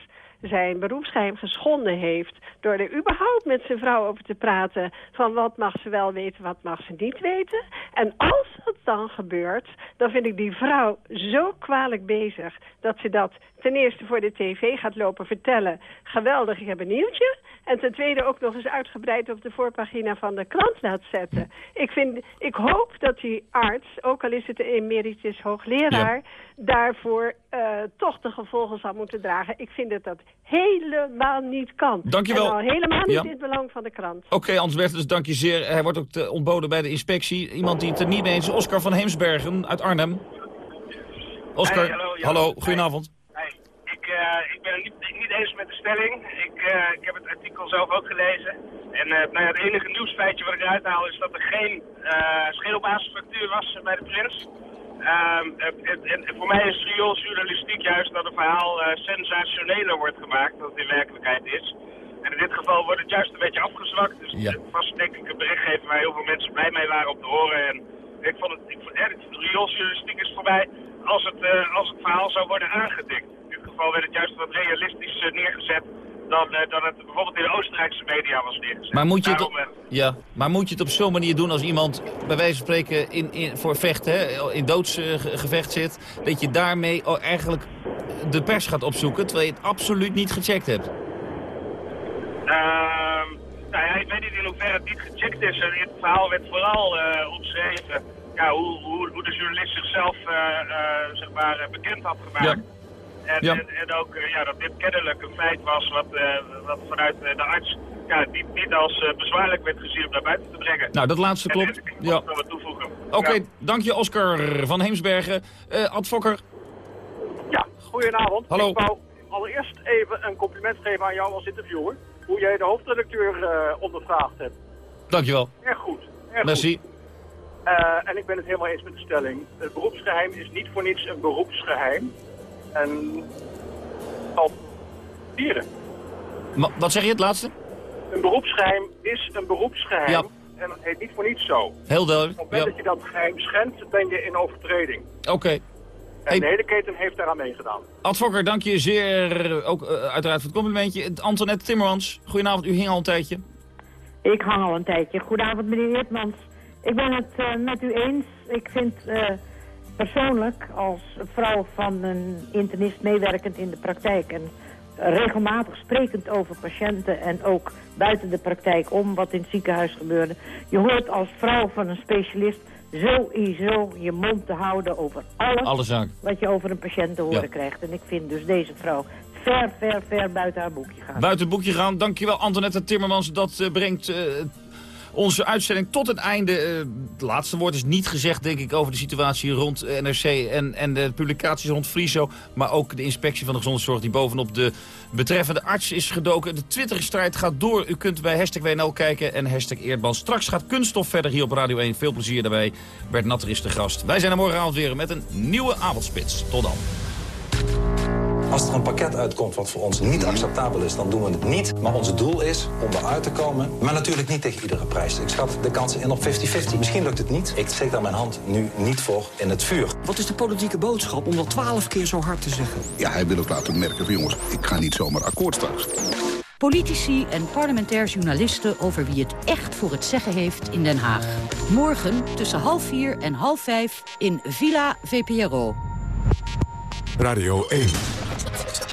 zijn beroepsgeheim geschonden heeft... door er überhaupt met zijn vrouw over te praten... van wat mag ze wel weten, wat mag ze niet weten. En als het dan gebeurt, dan vind ik die vrouw zo kwalijk bezig... dat ze dat ten eerste voor de tv gaat lopen vertellen... geweldig, ik heb een nieuwtje... En ten tweede ook nog eens uitgebreid op de voorpagina van de krant laat zetten. Ik, vind, ik hoop dat die arts, ook al is het een emeritus hoogleraar... daarvoor eh, toch de gevolgen zal moeten dragen. Ik vind dat dat helemaal niet kan. Dankjewel. Al helemaal niet Ja. in het belang van de krant. Oké, Hans Bertens, dank je zeer. Hij wordt ook ontboden bij de inspectie. Iemand die het er niet mee eens is, Oscar van Heemsbergen uit Arnhem. Oscar, Hey, hallo, hallo, goedenavond. Ik, eh, ik ben het niet, niet eens met de stelling. Ik, eh, ik heb het artikel zelf ook gelezen. En eh, nou ja, het enige nieuwsfeitje wat ik eruit haal is dat er geen eh schedelbasisfractuur was bij de prins. Ehm, het- het- en voor mij is riooljournalistiek juist dat een verhaal eh, sensationeler wordt gemaakt dan het in werkelijkheid is. En in dit geval wordt het juist een beetje afgezwakt. Dus Ja. het was denk ik een berichtgeving waar heel veel mensen blij mee waren om te horen. En ik vond het, ik vond, eh, riooljournalistiek is voor mij als het, eh, als het verhaal zou worden aangedikt. In dit geval werd het juist wat realistisch neergezet dan, eh, dan het bijvoorbeeld in de Oostenrijkse media was neergezet. Maar moet, je het, Daarom, eh, ja, maar moet je het op zo'n manier doen als iemand bij wijze van spreken in, in, voor vechten, hè, in doodsgevecht zit, dat je daarmee eigenlijk de pers gaat opzoeken, terwijl je het absoluut niet gecheckt hebt? Nou ja, ik weet niet in hoeverre het niet gecheckt is. En Het verhaal werd vooral eh omschreven ja, hoe, hoe, hoe de journalist zichzelf eh, eh, zeg maar, eh, bekend had gemaakt. En, Ja. en, en ook eh, ja, dat dit kennelijk een feit was wat, eh, wat vanuit eh, de arts ja, niet, niet als eh, bezwaarlijk werd gezien om naar buiten te brengen. Nou, dat laatste klopt. en ik Ja. wat toevoegen. Oké, Ja. dank je Oscar van Heemsbergen. Eh Ad Fokker, Ja, goedenavond. Hallo. Ik wou allereerst even een compliment geven aan jou als interviewer. Hoe jij de hoofdredacteur eh ondervraagd hebt. dankjewel. Erg goed. Erg Merci. goed. Eh, en ik ben het helemaal eens met de stelling. Het beroepsgeheim is niet voor niets een beroepsgeheim. En al dieren. Ma- wat zeg je het laatste? Een beroepsgeheim is een beroepsgeheim. Ja. En dat heet niet voor niets zo. Heel duidelijk. Op het moment Ja. dat je dat geheim schendt, ben je in overtreding. Oké. En Hey. de hele keten heeft daaraan meegedaan. Ad Fokker, dank je zeer, ook eh, uiteraard voor het complimentje. Antoinette Timmermans, goedenavond, u hing al een tijdje. Ik hang al een tijdje. Goedenavond, meneer Eertmans. Ik ben het eh, met u eens. Ik vind eh, persoonlijk als vrouw van een internist meewerkend in de praktijk... en regelmatig sprekend over patiënten en ook buiten de praktijk om wat in het ziekenhuis gebeurde. Je hoort als vrouw van een specialist sowieso je mond te houden over alles wat je over een patiënt te horen Ja. krijgt. En ik vind dus deze vrouw ver, ver, ver buiten haar boekje gaan. Buiten het boekje gaan. Dankjewel Antoinette Timmermans. Dat eh, brengt eh, onze uitzending tot het einde. Eh, het laatste woord is niet gezegd, denk ik, over de situatie rond NRC en, en de publicaties rond Friso. Maar ook de inspectie van de gezondheidszorg die bovenop de betreffende arts is gedoken. De Twitterstrijd gaat door. U kunt bij hashtag WNL kijken en hashtag Eerdbal. Straks gaat Kunststof verder hier op Radio 1. Veel plezier daarbij. Bert Natter is de gast. Wij zijn er morgenavond weer met een nieuwe avondspits. Tot dan. Als er een pakket uitkomt wat voor ons niet acceptabel is, dan doen we het niet. Maar ons doel is om eruit te komen, maar natuurlijk niet tegen iedere prijs. Ik schat de kansen in op 50-50. Misschien lukt het niet. Ik steek daar mijn hand nu niet voor in het vuur. Wat is de politieke boodschap om dat twaalf keer zo hard te zeggen? Ja, hij wil ook laten merken van jongens, ik ga niet zomaar akkoord straks. Politici en parlementair journalisten over wie het echt voor het zeggen heeft in Den Haag. Morgen tussen half vier en half vijf in Villa VPRO. Radio 1.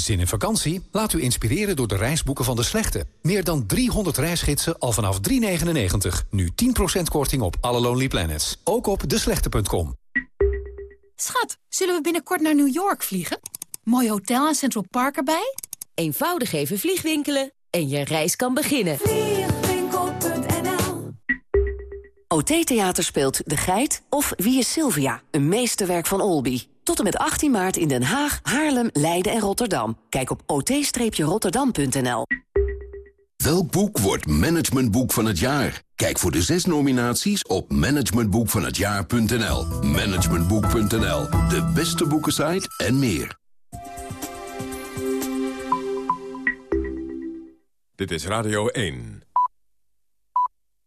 Zin in vakantie? Laat u inspireren door de reisboeken van De Slechte. Meer dan 300 reisgidsen al vanaf 3,99. Nu 10% korting op alle Lonely Planets. Ook op deslechte.com. Schat, zullen we binnenkort naar New York vliegen? Mooi hotel en Central Park erbij? Eenvoudig even vliegwinkelen en je reis kan beginnen. Vliegwinkel.nl OT Theater speelt De Geit of Wie is Sylvia? Een meesterwerk van Olby. Tot en met 18 maart in Den Haag, Haarlem, Leiden en Rotterdam. Kijk op ot-rotterdam.nl. Welk boek wordt managementboek van het jaar? Kijk voor de zes nominaties op managementboekvanhetjaar.nl. Managementboek.nl, de beste boekensite en meer. Dit is Radio 1.